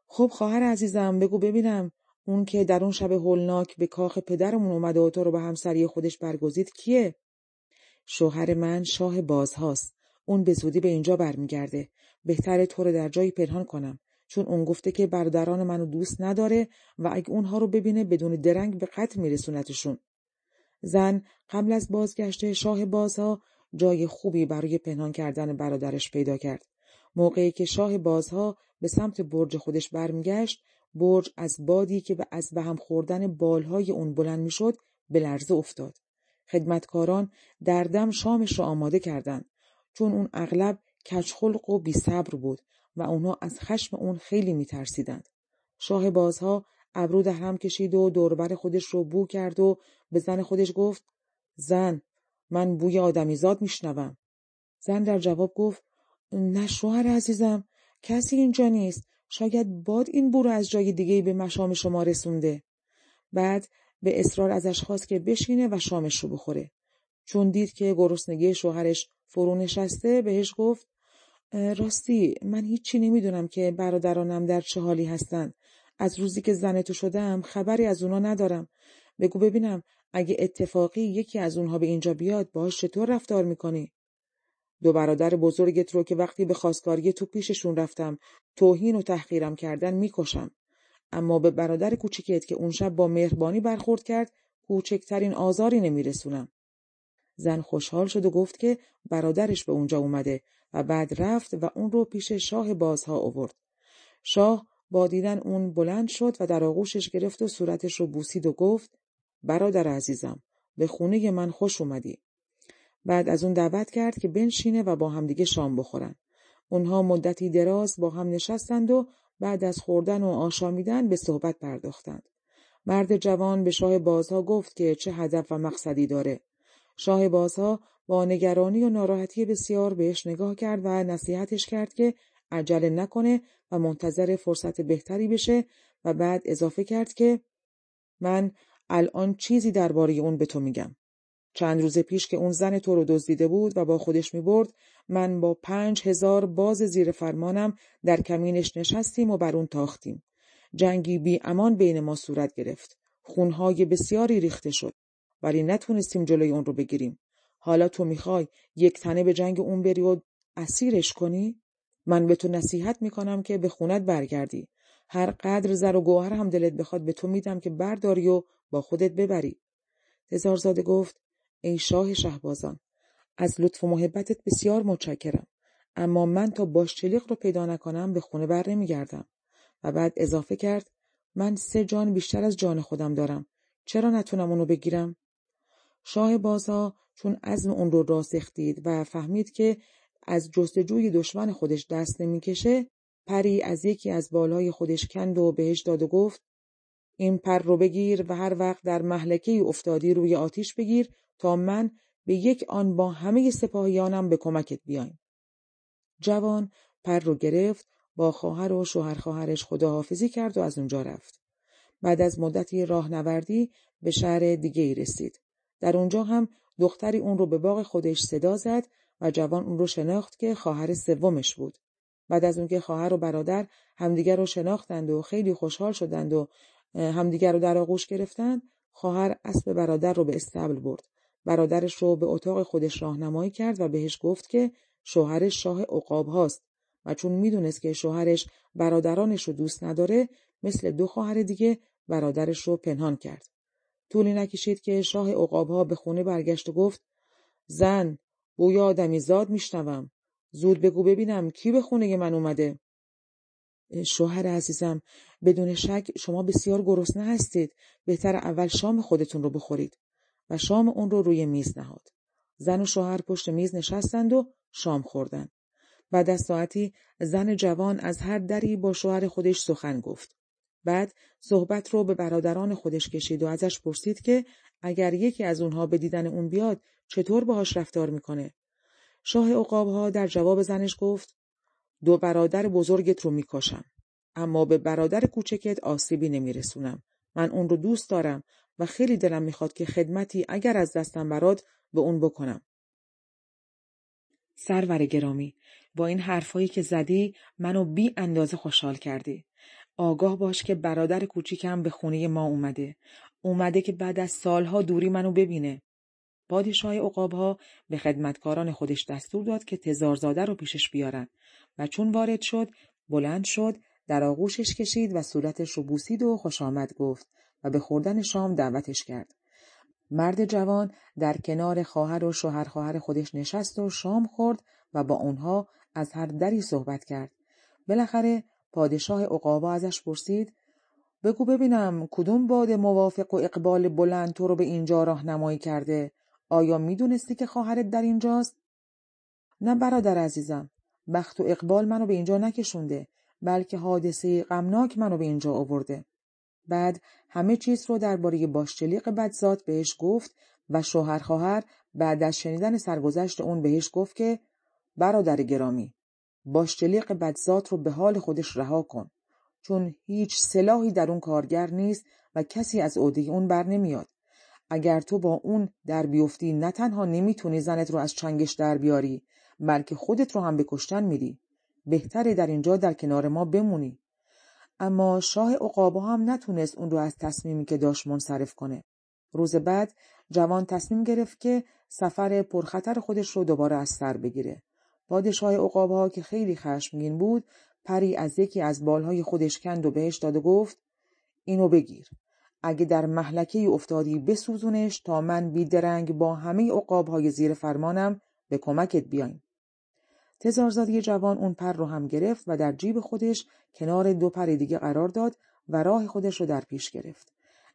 خب خواهر عزیزم بگو ببینم اون که در اون شب هولناک به کاخ پدرمون اومده و تو رو به همسری خودش برگزید کیه؟ شوهر من شاه بازهاست. اون به زودی به اینجا برمیگرده. بهتره تو رو در جایی پنهان کنم. چون اون گفته که برادران منو دوست نداره و اگه اونها رو ببینه بدون درنگ به قتل میرسونتشون. زن قبل از بازگشت شاه بازها جای خوبی برای پنهان کردن برادرش پیدا کرد. موقعی که شاه بازها به سمت برج خودش برمیگشت برج از بادی که از به هم خوردن بالهای اون بلند می‌شد به لرزه افتاد. خدمتکاران در دم شامش را آماده کردند چون اون اغلب کچخلق و بیصبر بود و اونها از خشم اون خیلی میترسیدند. شاه بازها ابرو در هم کشید و دوربر خودش رو بو کرد و به زن خودش گفت زن من بوی آدمیزاد میشنوم. زن در جواب گفت نه شوهر عزیزم کسی اینجا نیست شاید باد این بو از جای دیگه به مشام شما رسونده. بعد به اصرار ازش خواست که بشینه و شامش رو بخوره. چون دید که گرسنگی شوهرش فرو نشسته بهش گفت راستی من هیچی نمی‌دونم که برادرانم در چه حالی هستن. از روزی که زن تو شدم خبری از اونا ندارم. بگو ببینم اگه اتفاقی یکی از اونها به اینجا بیاد باهاش چطور رفتار می‌کنی؟ دو برادر بزرگت رو که وقتی به خواستگاری تو پیششون رفتم توهین و تحقیرم کردن می‌کشم. اما به برادر کوچیکت که اون شب با مهربانی برخورد کرد کوچکترین آزاری نمیرسونم. زن خوشحال شد و گفت که برادرش به اونجا اومده و بعد رفت و اون رو پیش شاه بازها آورد. شاه با دیدن اون بلند شد و در آغوشش گرفت و صورتش رو بوسید و گفت برادر عزیزم به خونه من خوش اومدی. بعد از اون دعوت کرد که بنشینه و با همدیگه شام بخورن. اونها مدتی دراز با هم نشستند و بعد از خوردن و آشامیدن به صحبت پرداختند. مرد جوان به شاه بازها گفت که چه هدف و مقصدی داره. شاه بازها با نگرانی و ناراحتی بسیار بهش نگاه کرد و نصیحتش کرد که عجله نکنه و منتظر فرصت بهتری بشه و بعد اضافه کرد که من الان چیزی درباره اون به تو میگم. چند روز پیش که اون زن تو رو دزدیده بود و با خودش می برد من با پنج هزار باز زیر فرمانم در کمینش نشستیم و بر اون تاختیم. جنگی بی امان بین ما صورت گرفت. خونهای بسیاری ریخته شد. ولی نتونستیم جلوی اون رو بگیریم. حالا تو می‌خوای یک تنه به جنگ اون بری و اسیرش کنی؟ من به تو نصیحت می‌کنم که به خونت برگردی. هر قدر زر و گوهر هم دلت بخواد به تو میدم که برداری و با خودت ببری. تزارزاده گفت ای شاه شهبازان از لطف و محبتت بسیار متشکرم. اما من تا باشچلیق رو پیدا نکنم به خونه بر نمیگردم. و بعد اضافه کرد من سه جان بیشتر از جان خودم دارم. چرا نتونم اونو بگیرم؟ شاه بازها چون عزم اون رو راسخ دید و فهمید که از جستجوی دشمن خودش دست نمی‌کشه پری از یکی از بالهای خودش کند و بهش داد و گفت این پر رو بگیر و هر وقت در محلکه افتادی روی آتیش بگیر تا من به یک آن با همه سپاهیانم به کمکت بیایم. جوان پر رو گرفت با خواهر و شوهر خواهرش خداحافظی کرد و از اونجا رفت. بعد از مدتی راهنوردی به شهر دیگه ای رسید. در اونجا هم دختری اون رو به باغ خودش صدا زد و جوان اون رو شناخت که خواهر سومش بود. بعد از اون که خواهر و برادر همدیگر رو شناختند و خیلی خوشحال شدند و همدیگر رو در آغوش گرفتند خواهر اسب برادر رو به استبل برد برادرش رو به اتاق خودش راهنمایی کرد و بهش گفت که شوهرش شاه عقاب هاست و چون می‌دونست که شوهرش برادرانش رو دوست نداره مثل دو خواهر دیگه برادرش رو پنهان کرد. طولی نکشید که شاه عقاب ها به خونه برگشت و گفت زن بوی آدمی زاد میشنوم. زود بگو ببینم کی به خونه من اومده. شوهر عزیزم بدون شک شما بسیار گرسنه هستید. بهتر اول شام خودتون رو بخورید. و شام اون رو روی میز نهاد. زن و شوهر پشت میز نشستند و شام خوردند بعد از ساعتی زن جوان از هر دری با شوهر خودش سخن گفت. بعد صحبت رو به برادران خودش کشید و ازش پرسید که اگر یکی از اونها به دیدن اون بیاد چطور باهاش رفتار می‌کنه؟ شاه عقابها در جواب زنش گفت دو برادر بزرگت رو می‌کشم اما به برادر کوچکت آسیبی نمیرسونم. من اون رو دوست دارم و خیلی دلم می‌خواد که خدمتی اگر از دستم براد به اون بکنم. سرور گرامی با این حرفایی که زدی منو بی اندازه خوشحال کردی. آگاه باش که برادر کوچیکم به خونه ما اومده. اومده که بعد از سالها دوری منو ببینه. پادشاه عقابها به خدمتکاران خودش دستور داد که تزارزاده رو پیشش بیارن و چون وارد شد بلند شد در آغوشش کشید و صورتش رو بوسید و خوش آمد گفت. و به خوردن شام دعوتش کرد. مرد جوان در کنار خواهر و شوهر خواهر خودش نشست و شام خورد و با اونها از هر دری صحبت کرد. بالاخره پادشاه عقابا ازش پرسید بگو ببینم کدوم باد موافق و اقبال بلند تو رو به اینجا راهنمایی کرده آیا می‌دونستی که خواهرت در اینجاست نه برادر عزیزم بخت و اقبال منو به اینجا نکشونده بلکه حادثه غمناک منو به اینجا آورده بعد همه چیز رو درباره باشچلیق بدزاد بهش گفت و شوهر خواهر بعد از شنیدن سرگذشت اون بهش گفت که برادر گرامی باشچلیق بدزاد رو به حال خودش رها کن چون هیچ سلاحی در اون کارگر نیست و کسی از عهده اون بر نمیاد. اگر تو با اون در بیفتی نه تنها نمی‌تونی زنت رو از چنگش در بیاری بلکه خودت رو هم به کشتن میری. بهتره در اینجا در کنار ما بمونی. اما شاه عقابا هم نتونست اون رو از تصمیمی که داشت منصرف کنه. روز بعد جوان تصمیم گرفت که سفر پرخطر خودش رو دوباره از سر بگیره. پادشاه عقابها که خیلی خشمگین بود پری از یکی از بالهای خودش کند و بهش داد و گفت اینو بگیر. اگه در محلکه افتادی بسوزونش تا من بیدرنگ با همه عقابهای زیر فرمانم به کمکت بیایم تزارزادی جوان اون پر رو هم گرفت و در جیب خودش کنار دو پر دیگه قرار داد و راه خودش رو در پیش گرفت.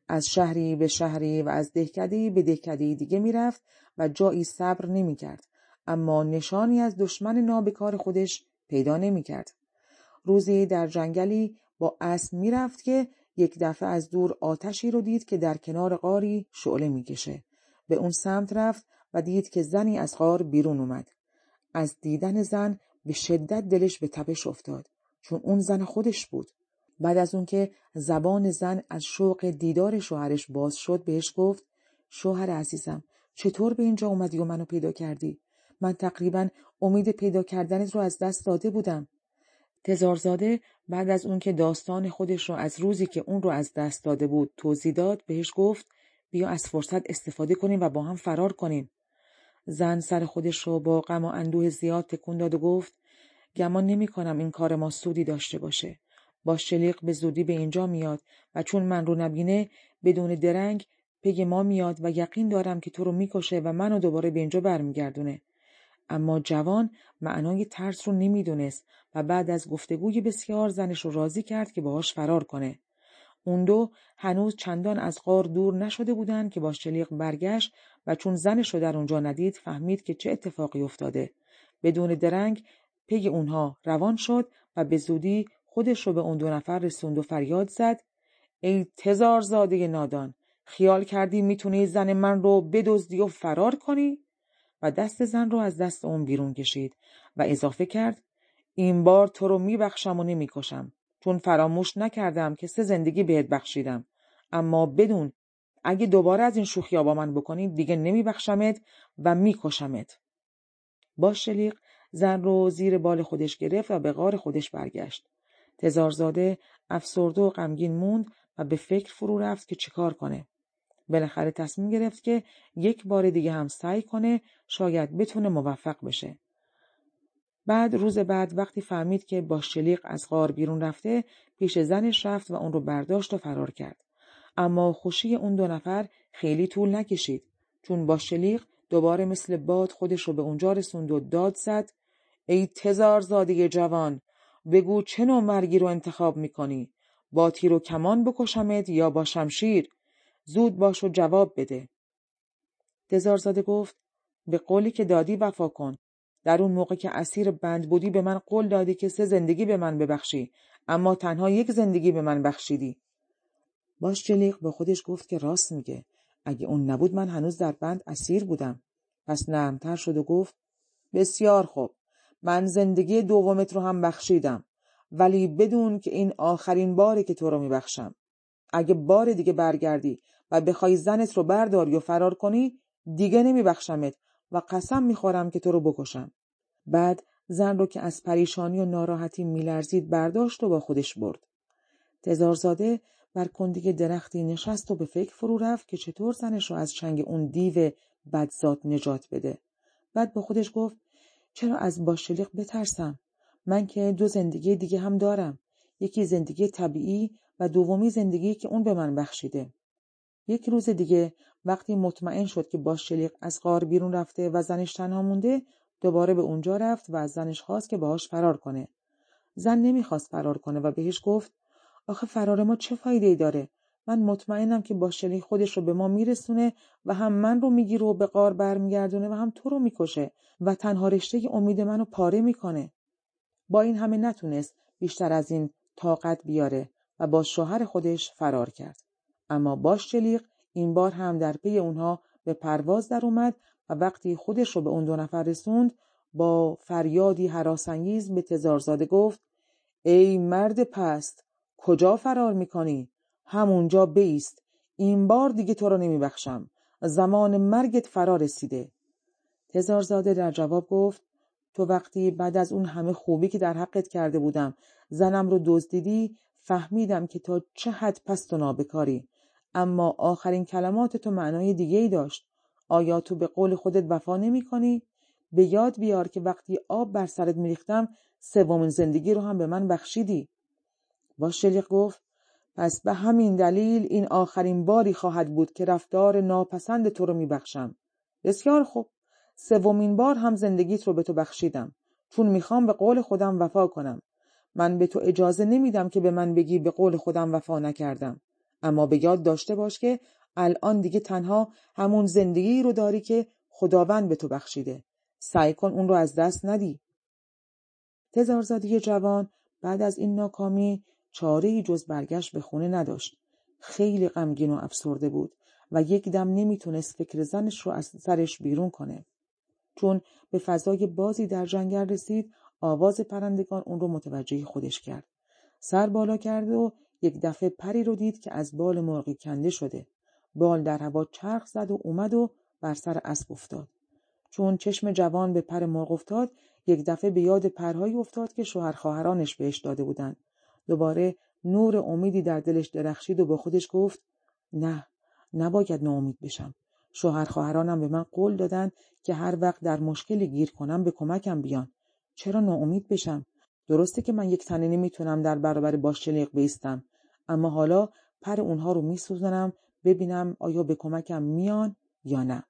از شهری به شهری و از دهکدهی به دهکدهی دیگه می‌رفت و جایی صبر نمی‌کرد اما نشانی از دشمن نابکار خودش پیدا نمی‌کرد. روزی در جنگلی با اسب می‌رفت که یک دفعه از دور آتشی رو دید که در کنار قاری شعله می‌کشه. به اون سمت رفت و دید که زنی از غار بیرون اومد. از دیدن زن به شدت دلش به تپش افتاد چون اون زن خودش بود. بعد از اون که زبان زن از شوق دیدار شوهرش باز شد بهش گفت شوهر عزیزم چطور به اینجا اومدی و منو پیدا کردی؟ من تقریبا امید پیدا کردنت رو از دست داده بودم. تزارزاده بعد از اون که داستان خودش رو از روزی که اون رو از دست داده بود توضیح داد بهش گفت بیا از فرصت استفاده کنیم و با هم فرار کنیم. زن سر خودش رو با غم و اندوه زیاد تکون داد و گفت گمان نمی کنم این کار ما سودی داشته باشه. با شلیق به زودی به اینجا میاد و چون من رو نبینه بدون درنگ پی ما میاد و یقین دارم که تو رو می‌کشه و منو دوباره به اینجا برمیگردونه. اما جوان معنای ترس رو نمی‌دونست و بعد از گفتگوی بسیار زنش رو راضی کرد که باهاش فرار کنه. اون دو هنوز چندان از غار دور نشده بودند که با شلیق برگشت و چون زنش رو در اونجا ندید فهمید که چه اتفاقی افتاده. بدون درنگ پی اونها روان شد و به زودی خودش رو به اون دو نفر رسوند و فریاد زد ای تزار زاده نادان خیال کردی می‌تونی زن من رو بدزدی و فرار کنی؟ و دست زن رو از دست اون بیرون کشید و اضافه کرد این بار تو رو میبخشم و نمی‌کشم چون فراموش نکردم که سه زندگی بهت بخشیدم اما بدون اگه دوباره از این شوخیا با من بکنی دیگه نمیبخشمت و میکشمت با شلیق زن رو زیر بال خودش گرفت و به غار خودش برگشت تزارزاده افسرده و غمگین موند و به فکر فرو رفت که چیکار کنه بالاخره تصمیم گرفت که یک بار دیگه هم سعی کنه شاید بتونه موفق بشه. بعد روز بعد وقتی فهمید که با شلیق از غار بیرون رفته پیش زنش رفت و اون رو برداشت و فرار کرد. اما خوشی اون دو نفر خیلی طول نکشید چون با شلیق دوباره مثل باد خودش رو به اونجا رسوند و داد زد ای تزار زاده جوان بگو چه نوع مرگی رو انتخاب می‌کنی با تیر و کمان بکشمت یا با شمشیر زود باش و جواب بده. دزارزاده گفت به قولی که دادی وفا کن. در اون موقع که اسیر بند بودی به من قول دادی که سه زندگی به من ببخشی اما تنها یک زندگی به من بخشیدی. باش جلیق به خودش گفت که راست میگه. اگه اون نبود من هنوز در بند اسیر بودم. پس نرمتر شد و گفت بسیار خوب. من زندگی دومت رو هم بخشیدم. ولی بدون که این آخرین باری که تو رو میبخشم. اگه بار دیگه برگردی و بخوای زنت رو برداری و فرار کنی دیگه نمیبخشمت و قسم می‌خورم که تو رو بکشم بعد زن رو که از پریشانی و ناراحتی میلرزید برداشت و با خودش برد تزارزاده بر کندی درختی نشست و به فکر فرو رفت که چطور زنش رو از چنگ اون دیو بدزاد نجات بده. بعد با خودش گفت چرا از باشلیق بترسم؟ من که دو زندگی دیگه هم دارم. یکی زندگی طبیعی و دومی زندگی که اون به من بخشیده. یک روز دیگه وقتی مطمئن شد که با شلیق از غار بیرون رفته و زنش تنها مونده دوباره به اونجا رفت و از زنش خواست که باهاش فرار کنه. زن نمی‌خواست فرار کنه و بهش گفت آخه فرار ما چه فایده ای داره من مطمئنم که با شلیق خودش رو به ما میرسونه و هم من رو می‌گیره و به غار برمیگردونه و هم تو رو می‌کشه و تنها رشته امید منو پاره می‌کنه با این همه نتونست بیشتر از این طاقت بیاره و با شوهر خودش فرار کرد. اما باش چلیق این بار هم در پی اونها به پرواز در اومد و وقتی خودش رو به اون دو نفر رسوند با فریادی حراسانگیز به تزارزاده گفت ای مرد پست کجا فرار می‌کنی؟ همونجا بیست. این بار دیگه تو رو نمیبخشم. زمان مرگت فرا رسیده. تزارزاده در جواب گفت تو وقتی بعد از اون همه خوبی که در حقت کرده بودم زنم رو دزدیدی فهمیدم که تا چه حد پست و نابکاری. اما آخرین کلمات تو معنای دیگه ای داشت. آیا تو به قول خودت وفا نمی کنی؟ به یاد بیار که وقتی آب بر سرت میریختم سومین زندگی رو هم به من بخشیدی. با شلیق گفت پس به همین دلیل این آخرین باری خواهد بود که رفتار ناپسند تو رو میبخشم. بسیار خوب. سومین بار هم زندگیت رو به تو بخشیدم. چون می‌خوام به قول خودم وفا کنم. من به تو اجازه نمیدم که به من بگی به قول خودم وفا نکردم. اما به یاد داشته باش که الان دیگه تنها همون زندگی رو داری که خداوند به تو بخشیده. سعی کن اون رو از دست ندی. تزارزادی جوان بعد از این ناکامی چاره جز برگشت به خونه نداشت خیلی غمگین و افسرده بود و یک دم نمی‌تونست فکر زنش رو از سرش بیرون کنه چون به فضای بازی در جنگل رسید آواز پرندگان اون رو متوجه خودش کرد. سر بالا کرد و یک دفعه پری رو دید که از بال مرغی کنده شده. بال در هوا چرخ زد و اومد و بر سر اسب افتاد. چون چشم جوان به پر مرغ افتاد یک دفعه به یاد پرهایی افتاد که شوهر خواهرانش بهش داده بودند. دوباره نور امیدی در دلش درخشید و با خودش گفت نه نباید ناامید بشم. شوهر خواهرانم به من قول دادن که هر وقت در مشکلی گیر کنم به کمکم بیان. چرا ناامید بشم درسته که من یک تنه نمی‌تونم در برابر باش شلیق بیستم اما حالا پر اونها رو میسوزنم ببینم آیا به کمکم میان یا نه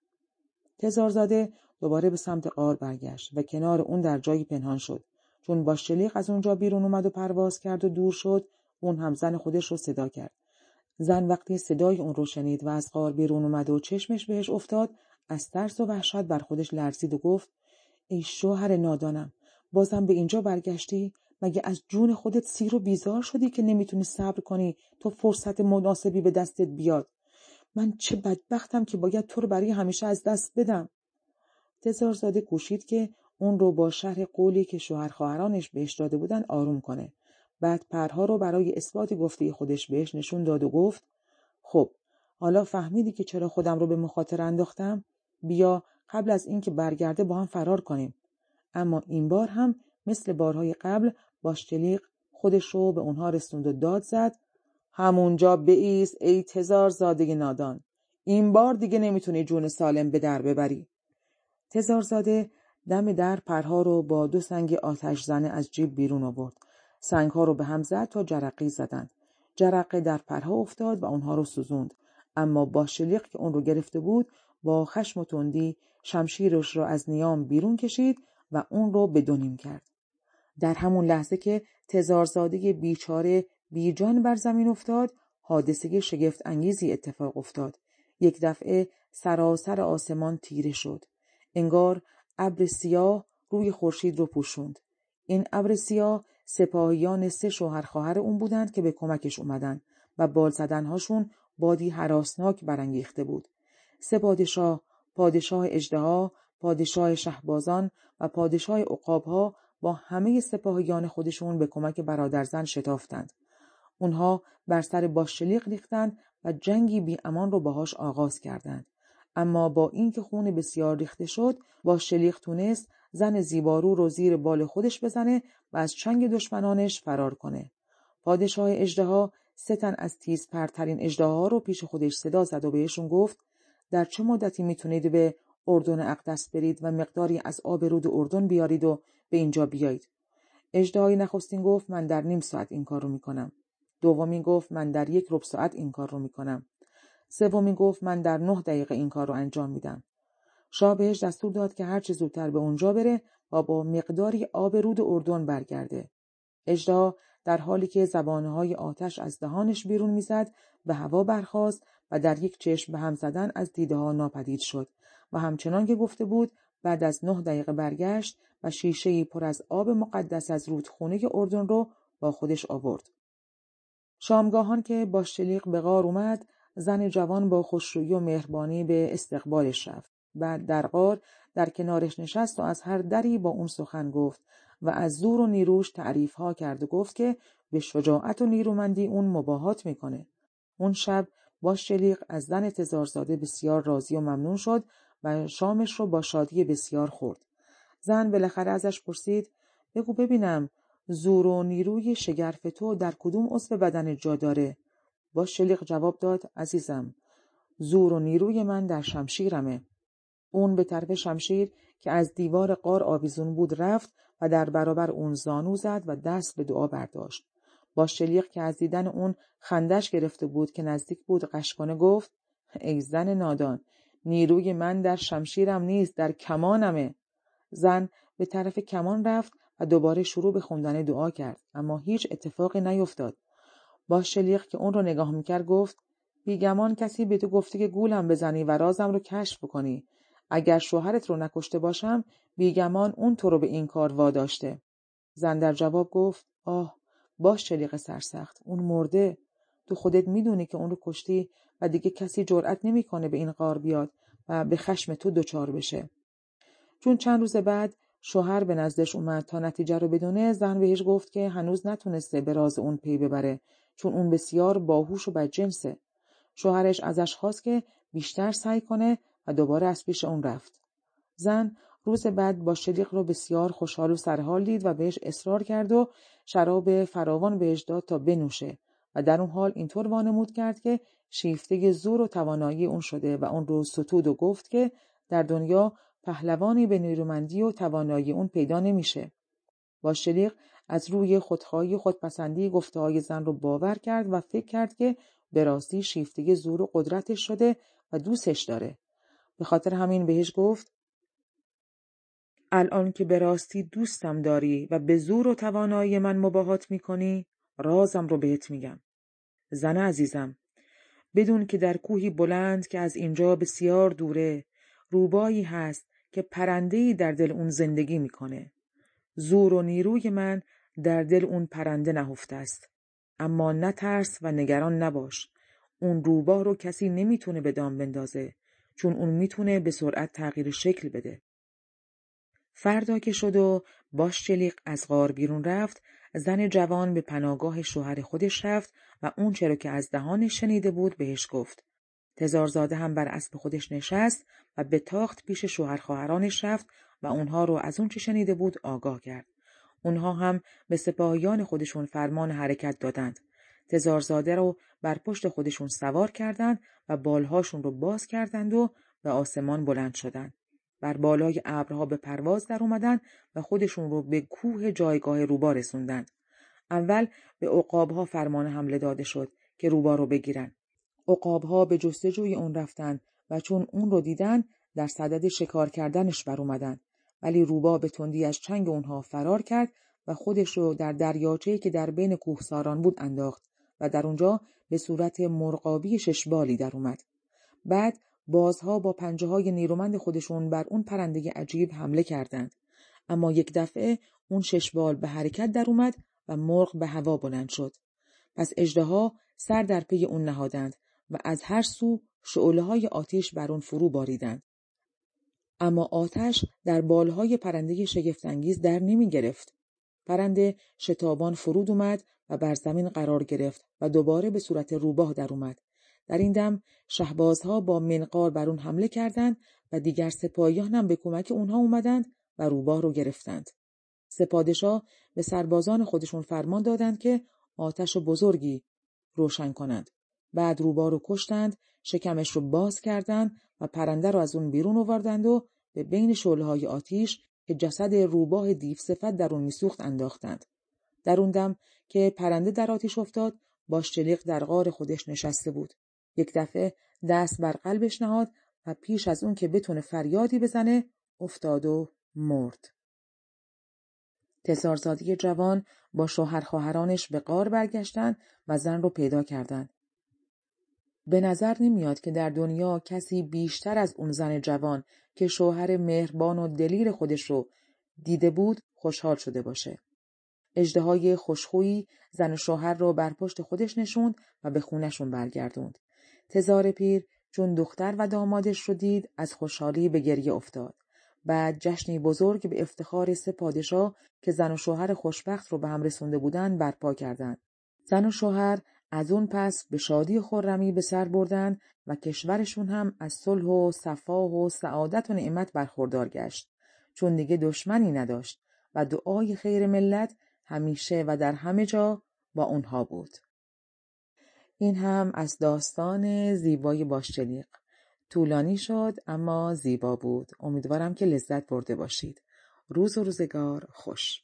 تزارزاده دوباره به سمت قار برگشت و کنار اون در جایی پنهان شد چون با شلیق از اونجا بیرون اومد و پرواز کرد و دور شد اون هم زن خودش رو صدا کرد. زن وقتی صدای اون رو شنید و از غار بیرون اومد و چشمش بهش افتاد از ترس و وحشت بر خودش لرزید و گفت ای شوهر نادانم بازم به اینجا برگشتی؟ مگه از جون خودت سیر و بیزار شدی که نمی‌تونی صبر کنی؟ تا فرصت مناسبی به دستت بیاد. من چه بدبختم که باید تو رو برای همیشه از دست بدم. تزارزاده کوشید که اون رو با شرح قولی که شوهر خواهرانش بهش داده بودن آروم کنه. بعد پرها رو برای اثبات گفته خودش بهش نشون داد و گفت خب حالا فهمیدی که چرا خودم رو به مخاطر انداختم؟ بیا قبل از اینکه برگرده با هم فرار کنیم. اما این بار هم مثل بارهای قبل باشتلیق خودش رو به اونها رسوند و داد زد همونجا بیست ای تزار زاده نادان. این بار دیگه نمی‌تونی جون سالم به در ببری. تزارزاده دم در پرها رو با دو سنگ آتش زنه از جیب بیرون آورد. سنگ ها رو به هم زد تا جرقی زدند. جرقه در پرها افتاد و اونها رو سوزوند. اما با شلیق که اون رو گرفته بود با خشم و تندی شمشیرش را از نیام بیرون کشید و اون رو به دونیم کرد. در همون لحظه که تزارزاده بیچاره بیجان بر زمین افتاد حادثه شگفت انگیزی اتفاق افتاد. یک دفعه سراسر آسمان تیره شد. انگار ابر سیاه روی خورشید رو پوشوند. این ابر سیاه سپاهیان سه شوهر خواهر اون بودند که به کمکش اومدن و بال زدنهاشون بادی حراسناک برانگیخته بود. سه پادشاه پادشاه اجدها پادشاه شهبازان و پادشاه عقابها با همه سپاهیان خودشون به کمک برادرزن شتافتند. اونها بر سر باشلیق ریختند و جنگی بی امان رو باهاش آغاز کردند. اما با اینکه خون بسیار ریخته شد با شلیق تونست زن زیبارو رو زیر بال خودش بزنه و از چنگ دشمنانش فرار کنه. پادشاه اجدها سه تن از تیز پرترین اجدها رو پیش خودش صدا زد و بهشون گفت در چه مدتی می‌تونید به اردن اقدس برید و مقداری از آب رود اردن بیارید و به اینجا بیایید؟ اجدهای نخستین گفت من در نیم ساعت این کار رو می‌کنم. دومین گفت من در یک ربع ساعت این کار رو می‌کنم. سومین گفت من در نه دقیقه این کار رو انجام میدم شاه بهش دستور داد که هرچه زودتر به اونجا بره و با مقداری آب رود اردن برگرده اجدا در حالی که زبانهای آتش از دهانش بیرون می‌زد به هوا برخاست و در یک چشم به هم زدن از دیده ها ناپدید شد و همچنان که گفته بود بعد از نه دقیقه برگشت و شیشه پر از آب مقدس از رودخونه اردن رو با خودش آورد. شامگاهان که با شلیق به غار اومد زن جوان با خوشرویی و مهربانی به استقبالش رفت. بعد در غار در کنارش نشست و از هر دری با اون سخن گفت و از زور و نیروش تعریف ها کرد و گفت که به شجاعت و نیرومندی اون مباهات می‌کنه. اون شب با شلیق از زن تزارزاده بسیار راضی و ممنون شد و شامش رو با شادی بسیار خورد. زن بالاخره ازش پرسید بگو ببینم زور و نیروی شگرف تو در کدوم عضو بدن جا داره؟ با شلیق جواب داد عزیزم زور و نیروی من در شمشیرمه. اون به طرف شمشیر که از دیوار قار آویزون بود رفت و در برابر اون زانو زد و دست به دعا برداشت. با شلیق که از دیدن اون خندش گرفته بود که نزدیک بود قشقانه گفت ای زن نادان نیروی من در شمشیرم نیست در کمانمه زن به طرف کمان رفت و دوباره شروع به خوندن دعا کرد اما هیچ اتفاقی نیفتاد با شلیق که اون رو نگاه می‌کرد گفت بیگمان کسی به تو گفته که گولم بزنی و رازم رو کشف بکنی. اگر شوهرت رو نکشته باشم بیگمان اون تو رو به این کار واداشته. زن در جواب گفت آه باش شلیق سرسخت اون مرده. تو خودت می‌دونی که اون رو کشتی و دیگه کسی جرأت نمی‌کنه به این قار بیاد و به خشم تو دچار بشه. چون چند روز بعد شوهر به نزدش اومد تا نتیجه رو بدونه زن بهش گفت که هنوز نتونسته به راز اون پی ببره. چون اون بسیار باهوش و بدجنسه شوهرش ازش خواست که بیشتر سعی کنه و دوباره از پیش اون رفت زن روز بعد با شلیق رو بسیار خوشحال و سرحال دید و بهش اصرار کرد و شراب فراوان بهش داد تا بنوشه و در اون حال اینطور وانمود کرد که شیفته زور و توانایی اون شده و اون رو ستود و گفت که در دنیا پهلوانی به نیرومندی و توانایی اون پیدا نمیشه. با شلیق از روی خودخواهی خودپسندی گفته های زن رو باور کرد و فکر کرد که به راستی شیفته زور و قدرتش شده و دوستش داره. به خاطر همین بهش گفت الان که به راستی دوستم داری و به زور و توانایی من مباهات می‌کنی رازم رو بهت میگم زن عزیزم بدون که در کوهی بلند که از اینجا بسیار دوره روبایی هست که پرندهی در دل اون زندگی می‌کنه زور و نیروی من در دل اون پرنده نهفته است. اما نترس و نگران نباش. اون روباه رو کسی نمی‌تونه به دام بندازه چون اون می‌تونه به سرعت تغییر شکل بده. فردا که شد و چلیق از غار بیرون رفت زن جوان به پناگاه شوهر خودش رفت و اون چرا که از دهانش شنیده بود بهش گفت. تزارزاده هم بر اسب خودش نشست و به تاخت پیش شوهر خواهرانش رفت و اونها رو از اون چه شنیده بود آگاه کرد. اونها هم به سپاهیان خودشون فرمان حرکت دادند تزارزاده رو بر پشت خودشون سوار کردند و بالهاشون رو باز کردند و به آسمان بلند شدند بر بالای ابرها به پرواز در اومدن و خودشون رو به کوه جایگاه روبا رسوندند. اول به عقابها فرمان حمله داده شد که روبا رو بگیرن. عقابها به جستجوی اون رفتن و چون اون رو دیدن در صدد شکار کردنش بر اومدن. ولی روبا به تندی از چنگ اونها فرار کرد و خودش رو در دریاچه‌ای که در بین کوهساران بود انداخت و در اونجا به صورت مرغابی ششبالی در اومد. بعد بازها با پنجه های نیرومند خودشون بر اون پرنده عجیب حمله کردند. اما یک دفعه اون شش بال به حرکت در اومد و مرغ به هوا بلند شد. پس اجدها سر در پی اون نهادند و از هر سو شعله های آتش بر اون فرو باریدند. اما آتش در بالهای پرنده شگفتانگیز در نمی گرفت. پرنده شتابان فرود اومد و بر زمین قرار گرفت و دوباره به صورت روباه در اومد در این دم شهبازها با منقار بر اون حمله کردند و دیگر سپاهیان هم به کمک اونها اومدند و روباه رو گرفتند. سپادشاه به سربازان خودشون فرمان دادند که آتش بزرگی روشن کنند. بعد روباه رو کشتند، شکمش رو باز کردند و پرنده رو از اون بیرون آوردند و به بین های آتیش که جسد روباه دیو صفت در اون میسوخت انداختند. در اون دم که پرنده در آتیش افتاد، باشچلیق در غار خودش نشسته بود. یک دفعه دست بر قلبش نهاد و پیش از اون که بتونه فریادی بزنه افتاد و مرد. تزارزادی جوان با شوهر خواهرانش به قار برگشتن و زن رو پیدا کردند. به نظر نمیاد که در دنیا کسی بیشتر از اون زن جوان که شوهر مهربان و دلیر خودش رو دیده بود خوشحال شده باشه. اجدهای خوشخویی زن و شوهر رو بر پشت خودش نشوند و به خونشون برگردوند. تزار پیر چون دختر و دامادش رو دید از خوشحالی به گریه افتاد. بعد جشنی بزرگ به افتخار سه پادشاه که زن و شوهر خوشبخت رو به هم رسونده بودند برپا کردند. زن و شوهر از اون پس به شادی و خرمی به سر بردن و کشورشون هم از صلح و صفا و سعادت و نعمت برخوردار گشت. چون دیگه دشمنی نداشت و دعای خیر ملت همیشه و در همه جا با اونها بود. این هم از داستان زیبای باشچلیق. طولانی شد اما زیبا بود. امیدوارم که لذت برده باشید. روز و روزگار خوش.